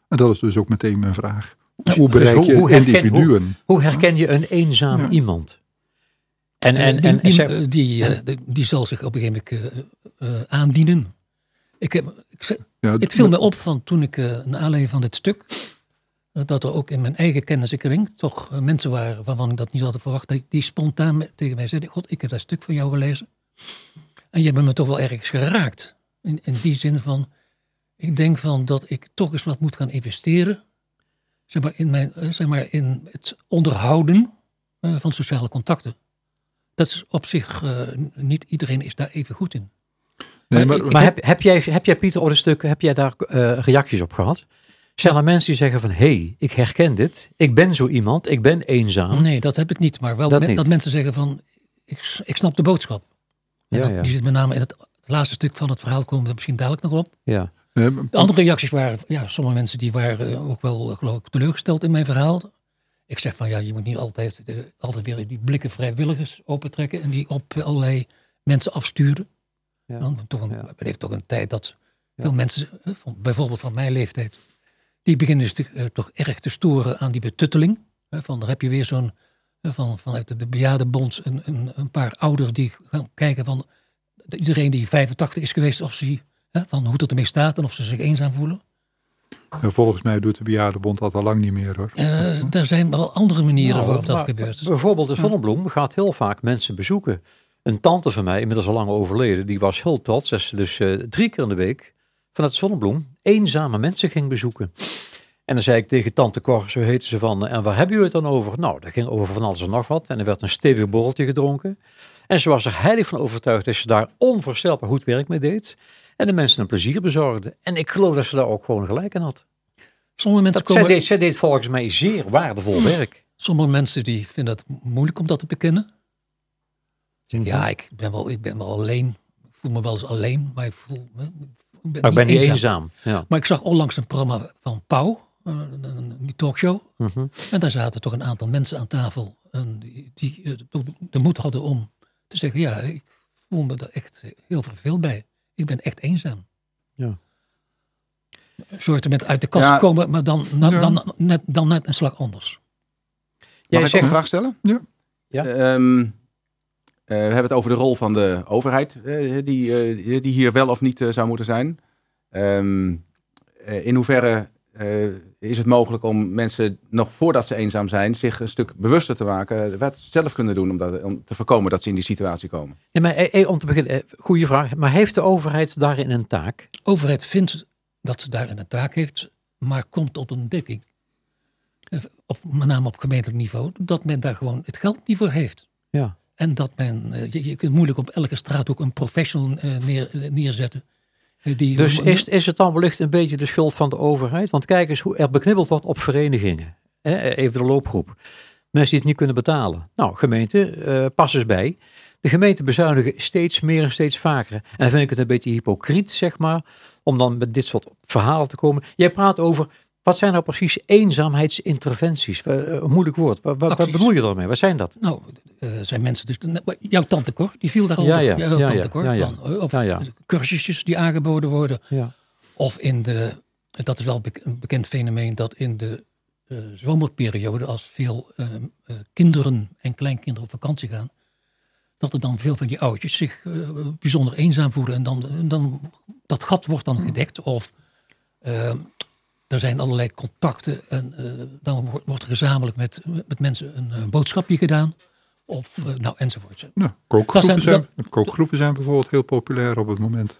En dat is dus ook meteen mijn vraag. Hoe bereik dus je hoe, hoe herken, individuen? Hoe, hoe, herken je een eenzaam ja. iemand? En, en, en, die, die, die, uh, die, zal zich op een gegeven moment aandienen. Ik heb, ik, ja, het viel me op van toen ik, naar aanleiding van dit stuk, dat er ook in mijn eigen kenniskring toch mensen waren waarvan ik dat niet had verwacht, die, die spontaan tegen mij zeiden, god, ik heb dat stuk van jou gelezen. En je hebt me toch wel ergens geraakt. In, in die zin van, ik denk van dat ik toch eens wat moet gaan investeren. Zeg maar in, mijn, zeg maar in het onderhouden uh, van sociale contacten. Dat is op zich, uh, niet iedereen is daar even goed in. Nee, maar, maar, maar heb, heb, jij, heb jij Pieter op stuk, heb jij daar uh, reacties op gehad? Zijn er mensen die zeggen van, hé, hey, ik herken dit, ik ben zo iemand, ik ben eenzaam? Nee, dat heb ik niet, maar wel dat, me, dat mensen zeggen van, ik, ik snap de boodschap. En ja, dat, ja. die zit met name in het laatste stuk van het verhaal, komen we misschien dadelijk nog op. Ja. De andere reacties waren, ja, sommige mensen die waren ook wel geloof ik, teleurgesteld in mijn verhaal. Ik zeg van ja, je moet niet altijd, altijd weer die blikken vrijwilligers opentrekken en die op allerlei mensen afsturen. Ja. Dan, toch een, heeft toch een tijd dat veel mensen, van, bijvoorbeeld van mijn leeftijd, die beginnen dus te, uh, toch erg te storen aan die betutteling. Van, daar heb je weer zo'n van, vanuit de bejaardenbond een, een, een paar ouderen die gaan kijken van iedereen die 85 is geweest, of ze, hè, van hoe het ermee staat en of ze zich eenzaam voelen. Volgens mij doet de bejaardenbond dat al lang niet meer hoor. Uh, er zijn wel andere manieren nou, waarop dat gebeurt. Bijvoorbeeld de Zonnebloem gaat heel vaak mensen bezoeken. Een tante van mij, inmiddels al lang overleden, die was heel trots. Ze dus uh, drie keer in de week vanuit Zonnebloem eenzame mensen ging bezoeken. En dan zei ik tegen tante Cor, zo heette ze van, en waar hebben jullie het dan over? Nou, dat ging over van alles en nog wat. En er werd een stevig borreltje gedronken. En ze was er heilig van overtuigd dat ze daar onvoorstelbaar goed werk mee deed. En de mensen een plezier bezorgde. En ik geloof dat ze daar ook gewoon gelijk aan had. Sommige mensen komen... zij, deed, zij deed volgens mij zeer waardevol werk. Sommige mensen die vinden het moeilijk om dat te bekennen. Ja, ik ben wel, ik ben wel alleen. Ik voel me wel eens alleen, maar ik voel me. Ik ben, maar ik ben niet eenzaam. Ja. Maar ik zag onlangs een programma van Pauw, die talkshow. Mhm. En daar zaten toch een aantal mensen aan tafel. En die, die eh, de moed hadden om te zeggen: Ja, ik voel me er echt heel verveeld bij. Ik ben echt eenzaam. Ja. Soorten met uit de kast komen, maar dan, dan, dan, net, dan net een slag anders. Mag ik ook een vraag stellen? Ja. ja? Ehm, eh, we hebben het over de rol van de overheid, uh, die, uh, die hier wel of niet zou moeten zijn. Ehm, in hoeverre is het mogelijk om mensen nog voordat ze eenzaam zijn, zich een stuk bewuster te maken, wat ze zelf kunnen doen om, dat, om te voorkomen dat ze in die situatie komen? Ja, maar om te beginnen, goede vraag. Maar heeft de overheid daarin een taak? De overheid vindt dat ze daarin een taak heeft, maar komt tot een ontdekking, op, met name op gemeentelijk niveau, dat men daar gewoon het geld niet voor heeft. Ja. En dat men, eh, je, je kunt moeilijk op elke straat ook een professional eh, neer, eh, neerzetten. Die, dus is, is het dan wellicht een beetje de schuld van de overheid? Want kijk eens hoe er beknibbeld wordt op verenigingen. Even de loopgroep. Mensen die het niet kunnen betalen. Nou, gemeente, uh, pas eens bij. De gemeenten bezuinigen steeds meer en steeds vaker. En dan vind ik het een beetje hypocriet, zeg maar, om dan met dit soort verhalen te komen. Jij praat over wat zijn nou precies eenzaamheidsinterventies? Een moeilijk woord. Wat, wat, bedoel je daarmee? Wat zijn dat? Nou, uh, zijn mensen dus. Jouw tante Cor, die viel daar al ja, ja, jouw ja, tante Cor. Ja, van, of cursusjes die aangeboden worden. Ja. Of in de. Dat is wel een bekend fenomeen dat in de uh, zomerperiode, als veel uh, kinderen en kleinkinderen op vakantie gaan, dat er dan veel van die oudjes zich bijzonder eenzaam voelen. En dan, dan dat gat wordt dan gedekt. Of er zijn allerlei contacten en uh, dan wordt, gezamenlijk met, met mensen een, een boodschapje gedaan. Of uh, nou, enzovoort. Nou, kookgroepen, zijn, kookgroepen zijn bijvoorbeeld heel populair op het moment.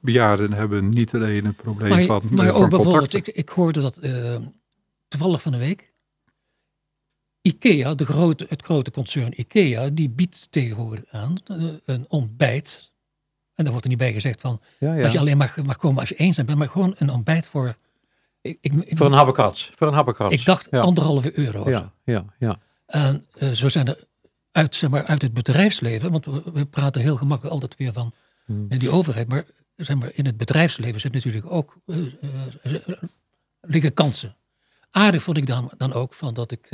Bejaarden hebben niet alleen een probleem maar, van Maar ook bijvoorbeeld, ik, ik hoorde dat uh, toevallig van de week. IKEA, de grote, het grote concern IKEA, die biedt tegenwoordig aan een ontbijt. En daar wordt er niet bij gezegd van, ja, ja. dat je alleen mag, mag komen als je eenzaam bent, maar gewoon een ontbijt voor ik, ik, voor een habbekats. Voor een. Ik dacht anderhalve euro. Ja, ja, ja. En uh, zo zijn er uit, zeg maar, uit het bedrijfsleven, want we, praten heel gemakkelijk altijd weer van hmm. die overheid, maar, zeg maar in het bedrijfsleven zit natuurlijk ook uh, uh, liggen kansen. Aardig vond ik dan, dan ook van dat ik.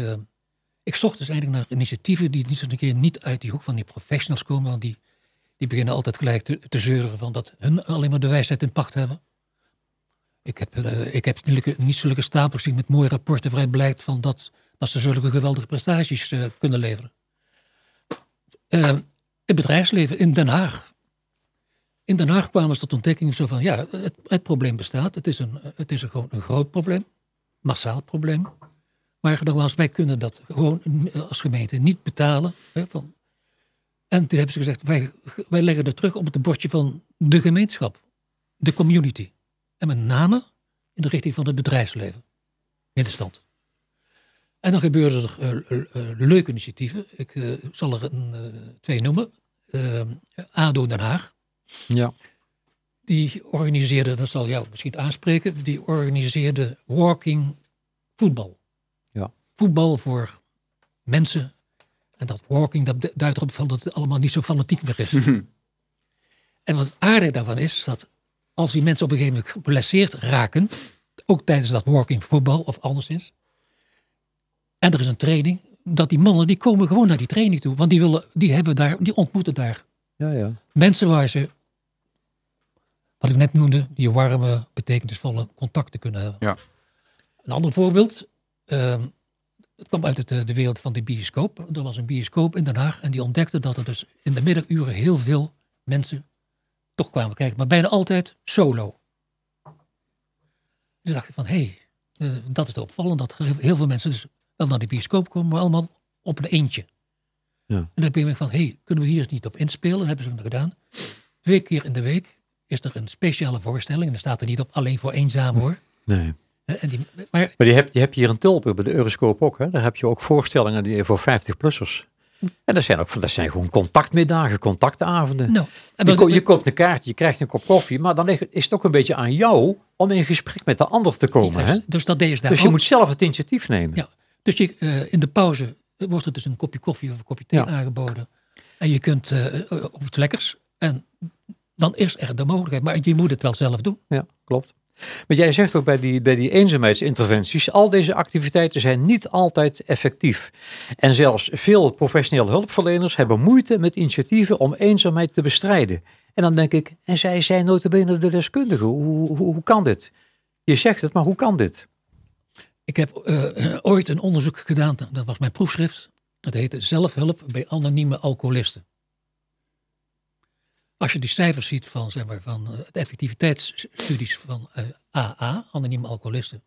ik zocht dus eigenlijk naar initiatieven die niet, keer niet uit die hoek van die professionals komen, want die, die beginnen altijd gelijk te, te zeuren van dat hun alleen maar de wijsheid in pacht hebben. Ik heb, uh, ik heb niet zulke stapels gezien met mooie rapporten waaruit blijkt van dat, dat ze zulke geweldige prestaties uh, kunnen leveren. Uh, het bedrijfsleven in Den Haag. In Den Haag kwamen ze tot ontdekking zo van ja, het, het probleem bestaat. Het is, een, het is een, gewoon een groot probleem, massaal probleem. Maar nogmaals, wij kunnen dat gewoon als gemeente niet betalen. Hè, van. En toen hebben ze gezegd, wij, wij leggen het terug op het bordje van de gemeenschap, de community. En met name in de richting van het bedrijfsleven. Middenstand. En dan gebeuren er uh, uh, leuke initiatieven. Ik uh, zal er een, twee noemen. ADO Den Haag. Ja. Die organiseerde, dat zal jou misschien aanspreken, die organiseerde walking voetbal. Ja. Voetbal voor mensen. En dat walking, dat duidt erop van dat het allemaal niet zo fanatiek meer is. en wat aardig daarvan is, dat als die mensen op een gegeven moment geblesseerd raken, ook tijdens dat walking voetbal of anderszins, en er is een training, dat die mannen die komen gewoon naar die training toe, want die, willen, die, hebben daar, die ontmoeten daar ja, ja. mensen waar ze, wat ik net noemde, die warme, betekenisvolle contacten kunnen hebben. Ja. Een ander voorbeeld, uh, het kwam uit het, eh, de wereld van de bioscoop. Er was een bioscoop in Den Haag en die ontdekte dat er dus in de middaguren heel veel mensen toch kwamen kijken, maar bijna altijd solo. Dus dacht ik van, hé, hey, uh, dat is opvallend, dat heel veel mensen dus wel naar de bioscoop komen, maar allemaal op een eentje. Ja. En dan heb ik van, hé, hey, kunnen we hier niet op inspelen? Dat hebben ze nog gedaan. Twee keer in de week is er een speciale voorstelling. En daar staat er niet op alleen voor eenzaam hoor. Nee. En die, maar, maar die, heb, die heb je hier in Tulpen bij de Euroscope ook. Hè? Daar heb je ook voorstellingen die voor 50-plussers. En dat zijn, ook, dat zijn gewoon contactmiddagen, contactavonden. Nou, je, je, koopt een kaartje, je krijgt een kop koffie. Maar dan is het ook een beetje aan jou om in gesprek met de ander te komen. Hè? Dus, dat deed dus je moet zelf het initiatief nemen. Ja, dus je, uh, in de pauze wordt er dus een kopje koffie of een kopje thee aangeboden. En je kunt uh, op het lekkers. En dan is er de mogelijkheid. Maar je moet het wel zelf doen. Ja, klopt. Maar jij zegt ook bij die, bij die eenzaamheidsinterventies, al deze activiteiten zijn niet altijd effectief. En zelfs veel professionele hulpverleners hebben moeite met initiatieven om eenzaamheid te bestrijden. En dan denk ik, en zij zijn notabene de deskundigen. Hoe, hoe, hoe kan dit? Je zegt het, maar hoe kan dit? Ik heb uh, ooit een onderzoek gedaan, dat was mijn proefschrift. Dat heette Zelfhulp bij anonieme alcoholisten. Als je die cijfers ziet van, zeg maar, van de effectiviteitsstudies van AA, eh, anonieme alcoholisten,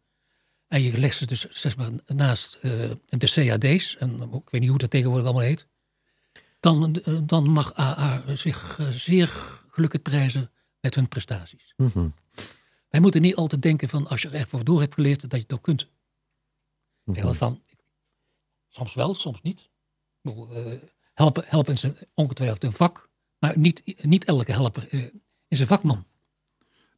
en je legt ze dus zeg maar, naast uh, de CAD's, en ik weet niet hoe dat tegenwoordig allemaal heet, dan, dan mag AA zich zeer gelukkig prijzen met hun prestaties. Mm Wij moeten niet altijd denken van als je er echt voor door hebt geleerd dat je het ook kunt. Mm -hmm. van, soms wel, soms niet. helpen, helpen is ongetwijfeld een vak. Maar niet, niet elke helper uh, is een vakman.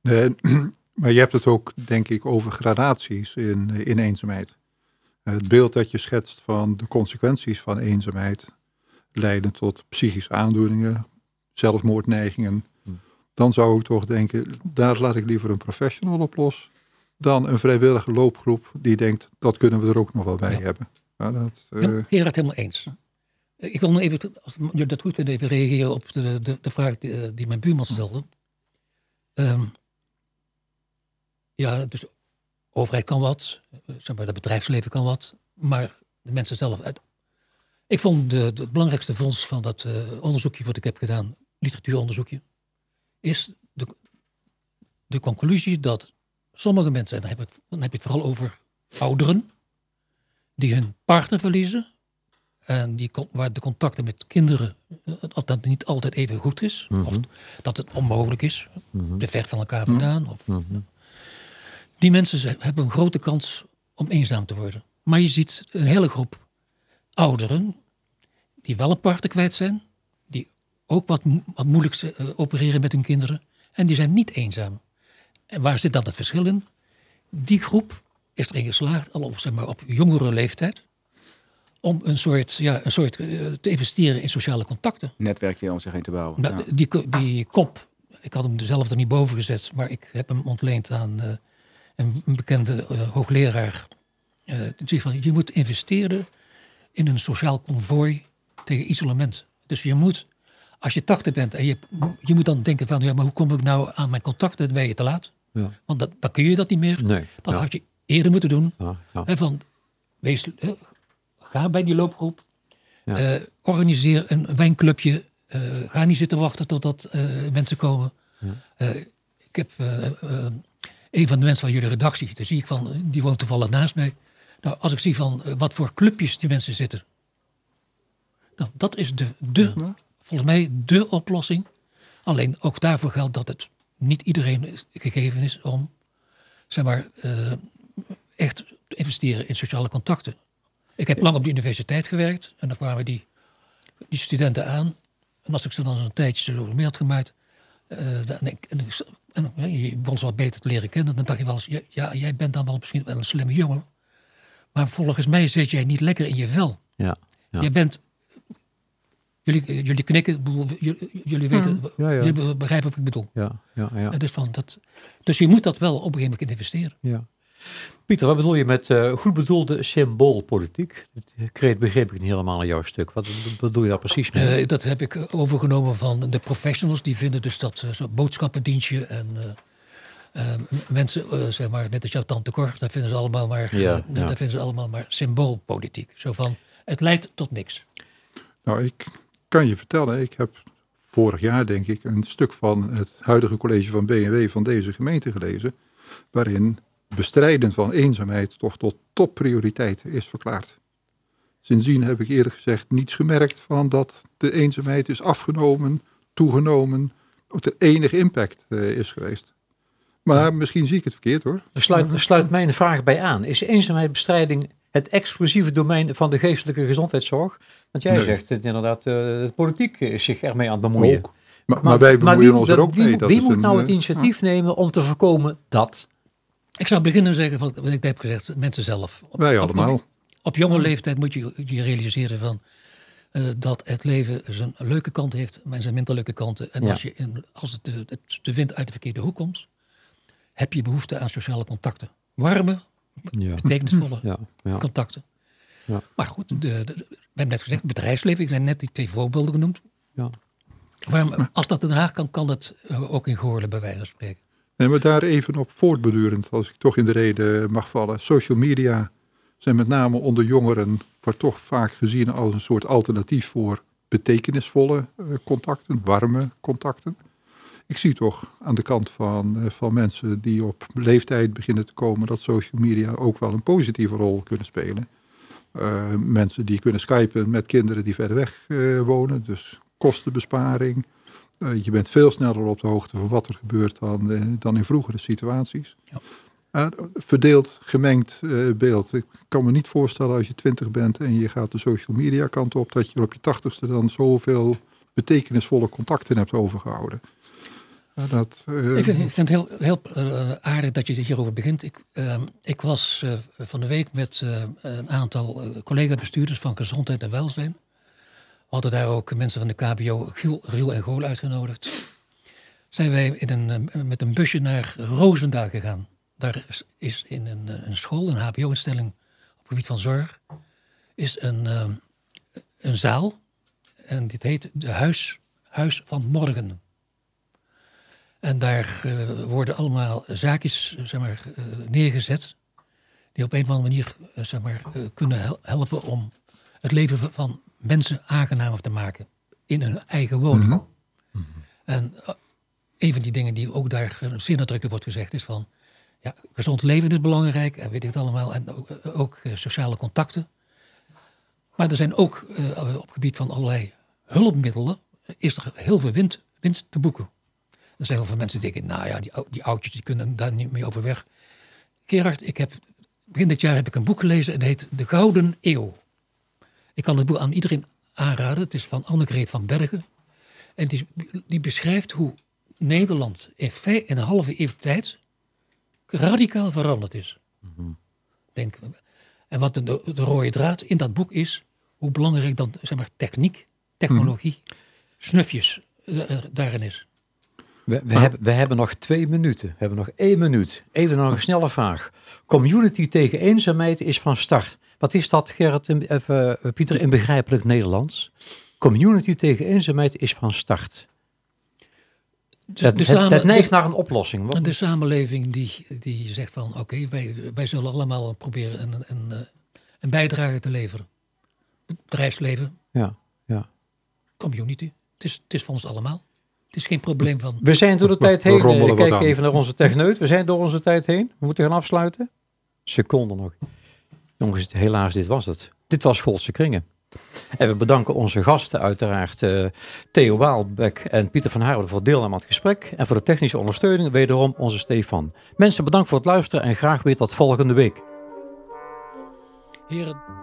Nee, maar je hebt het ook, denk ik, over gradaties in, eh, in eenzaamheid. Het beeld dat je schetst van de consequenties van eenzaamheid leiden tot psychische aandoeningen, zelfmoordneigingen. Hmm. Dan zou ik toch denken, daar laat ik liever een professional op los dan een vrijwillige loopgroep die denkt, dat kunnen we er ook nog wel bij hebben. Ja, dat, uh... ja, helemaal eens. Ik wil nog even, als dat goed vindt, even reageren op de, de, de vraag die, eh, mijn buurman stelde. Um, ja, dus overheid kan wat, zeg maar, het bedrijfsleven kan wat, maar de mensen zelf. Ik vond de, het belangrijkste fonds van dat uh, onderzoekje wat ik heb gedaan, literatuuronderzoekje, is de, de conclusie dat sommige mensen, en dan heb, ik, dan heb je het vooral over ouderen, die hun partner verliezen en die, waar de contacten met kinderen eh, dat niet altijd even goed is. Of mhm. dat het onmogelijk is. Mm Te ver van elkaar mhm. vandaan. Of, mhm. Die mensen hebben een grote kans om eenzaam te worden. Maar je ziet een hele groep ouderen die wel een partner kwijt zijn. Die ook wat, wat moeilijk uh, opereren met hun kinderen. En die zijn niet eenzaam. En waar zit dan het verschil in? Die groep is erin geslaagd, al op, zeg maar, op jongere leeftijd om een soort, ja, een soort uh, te investeren in sociale contacten. Netwerkje om zich heen te bouwen. Nou, ja. die, die kop, ik had hem zelf er niet boven gezet, maar ik heb hem ontleend aan uh, een, bekende uh, hoogleraar. die van, je moet investeren in een sociaal konvooi tegen isolement. Dus je moet, als je 80 bent en je, je moet dan denken van, ja, maar hoe kom ik nou aan mijn contacten? Dan ben je te laat. Ja. Want dat, dan kun je dat niet meer. Nee, dat had je eerder moeten doen. Ja, van, wees, Ga bij die loopgroep. Ja. Uh, organiseer een wijnclubje. Uh, ga niet zitten wachten totdat uh, mensen komen. Ja. ik heb een van de mensen van jullie redactie, daar zie ik van, die woont toevallig naast mij. Nou, als ik zie van wat voor clubjes die mensen zitten. Nou, dat is de, de volgens mij de oplossing. Alleen ook daarvoor geldt dat het niet iedereen gegeven is om, zeg maar, echt te investeren in sociale contacten. Ik heb lang op de universiteit gewerkt en dan kwamen die, die studenten aan. En als ik ze dan een tijdje zo mee had gemaakt, uh, en, ik, en, en, je begon ze wat beter te leren kennen, dan dacht je wel eens, ja, jij bent dan wel misschien wel een slimme jongen. Maar volgens mij zit jij niet lekker in je vel. Ja, ja. Je bent, jullie, jullie knikken, jullie, jullie weten, ja, ja, jullie begrijpen wat ik bedoel. Ja, ja, ja. Dus, van dat, dus je moet dat wel op een gegeven moment investeren. Ja. Pieter, wat bedoel je met uh, goed bedoelde symboolpolitiek? Dat begreep ik niet helemaal in jouw stuk. Wat bedoel je daar precies mee? Uh, dat heb ik overgenomen van de professionals. Die vinden dus dat uh, zo'n boodschappendienstje en mensen, zeg maar, net als jouw tante Cor, dat vinden ze allemaal maar, ja, dat vinden ze allemaal maar symboolpolitiek. Zo van, het leidt tot niks. Nou, ik kan je vertellen, ik heb vorig jaar denk ik een stuk van het huidige college van BNW van deze gemeente gelezen, waarin bestrijden van eenzaamheid toch tot topprioriteit is verklaard. Sindsdien heb ik eerder gezegd niets gemerkt van dat de eenzaamheid is afgenomen, toegenomen, ook de enige impact is geweest. Maar misschien zie ik het verkeerd hoor. Er sluit, sluit mijn vraag bij aan. Is eenzaamheidsbestrijding het exclusieve domein van de geestelijke gezondheidszorg? Want jij zegt het inderdaad, de politiek is zich ermee aan het bemoeien. Ook. Maar, maar, wij bemoeien wie, ons er ook wie, mee. Dat wie moet nou het initiatief nemen om te voorkomen dat? Ik zou beginnen zeggen van wat ik heb gezegd, mensen zelf. Op, wij allemaal. Op, jonge leeftijd moet je je realiseren van uh, dat het leven zijn leuke kant heeft, maar zijn minder leuke kanten. En als, je in, als het de, de, wind uit de verkeerde hoek komt, heb je behoefte aan sociale contacten. Warme, ja. betekenisvolle ja. contacten. Maar goed, de, de, we hebben net gezegd, bedrijfsleven, ik heb net die twee voorbeelden genoemd. Ja. Maar als dat in Den Haag kan, kan het eh, ook in Goorlen bij wijze van spreken. Nee, maar daar even op voortbedurend, als ik toch in de reden mag vallen. Social media zijn met name onder jongeren voor toch vaak gezien als een soort alternatief voor betekenisvolle eh, contacten, warme contacten. Ik zie toch aan de kant van, eh, van mensen die op leeftijd beginnen te komen dat social media ook wel een positieve rol kunnen spelen. mensen die kunnen skypen met kinderen die verder weg wonen, dus kostenbesparing. Uh, je bent veel sneller op de hoogte van wat er gebeurt dan, dan in vroegere situaties. Ja. Uh, verdeeld, gemengd beeld. Ik kan me niet voorstellen als je twintig bent en je gaat de social media kant op, dat je op je tachtigste dan zoveel betekenisvolle contacten hebt overgehouden. Dat, ik, vind, ik, vind, het heel, heel aardig dat je hierover begint. Ik, ehm, ik was van de week met een aantal collega-bestuurders van gezondheid en welzijn we hadden daar ook mensen van de KBO, Giel, Riel en Gool uitgenodigd. Zijn wij in een, eh, met een busje naar Roosendaal gegaan. Daar is in een, eh, een school, een HBO-instelling op het gebied van zorg, is een, eh, een zaal. En dit heet de Huis, Huis van Morgen. En daar worden allemaal zaakjes zeg maar, neergezet die op een of andere manier zeg maar, kunnen helpen om het leven van mensen aangenamer te maken in hun eigen woning. Mhm. Mhm. En uh, een van die dingen die ook daar zeer nadrukkelijk wordt gezegd is van ja, gezond leven is belangrijk en weet ik het allemaal. En ook, ook uh, sociale contacten. Maar er zijn ook op gebied van allerlei hulpmiddelen is er heel veel winst, winst te boeken. Er zijn heel veel mensen die denken, nou ja, die, die oudjes die kunnen daar niet mee overweg. Gerard, ik heb, begin dit jaar heb ik een boek gelezen en het heet De Gouden Eeuw. Ik kan het boek aan iedereen aanraden. Het is van Annegreet van Bergen. En die, die beschrijft hoe Nederland in, vijf, in een halve eeuw tijd radicaal veranderd is. Mm Denk, en wat de, de, rode draad in dat boek is, hoe belangrijk dan zeg maar, techniek, technologie, mhm. snufjes uh, daarin is. We, we, hebben, we hebben nog twee minuten. We hebben nog één minuut. Even nog een snelle vraag. Community tegen eenzaamheid is van start. Wat is dat, Gerrit, in, even, eh, Pieter, in begrijpelijk Nederlands? Community tegen eenzaamheid is van start. Dat, de het, het neigt naar een oplossing. Wat? De samenleving die, die zegt van oké, wij, wij zullen allemaal proberen een, een, eh, een bijdrage te leveren. Bedrijfsleven. Ja, ja. Community. Het is, het is voor ons allemaal. Het is geen probleem van... We zijn door de tijd heen. Eh, ik kijk even naar onze techneut. We zijn door onze tijd heen. We moeten gaan afsluiten. Seconde nog. Jongens, helaas, dit was het. Dit was Golse Kringen. En we bedanken onze gasten uiteraard uh, Theo Waalbek en Pieter van Haarden voor deel aan het gesprek. En voor de technische ondersteuning wederom onze Stefan. Mensen, bedankt voor het luisteren en graag weer tot volgende week. Heren.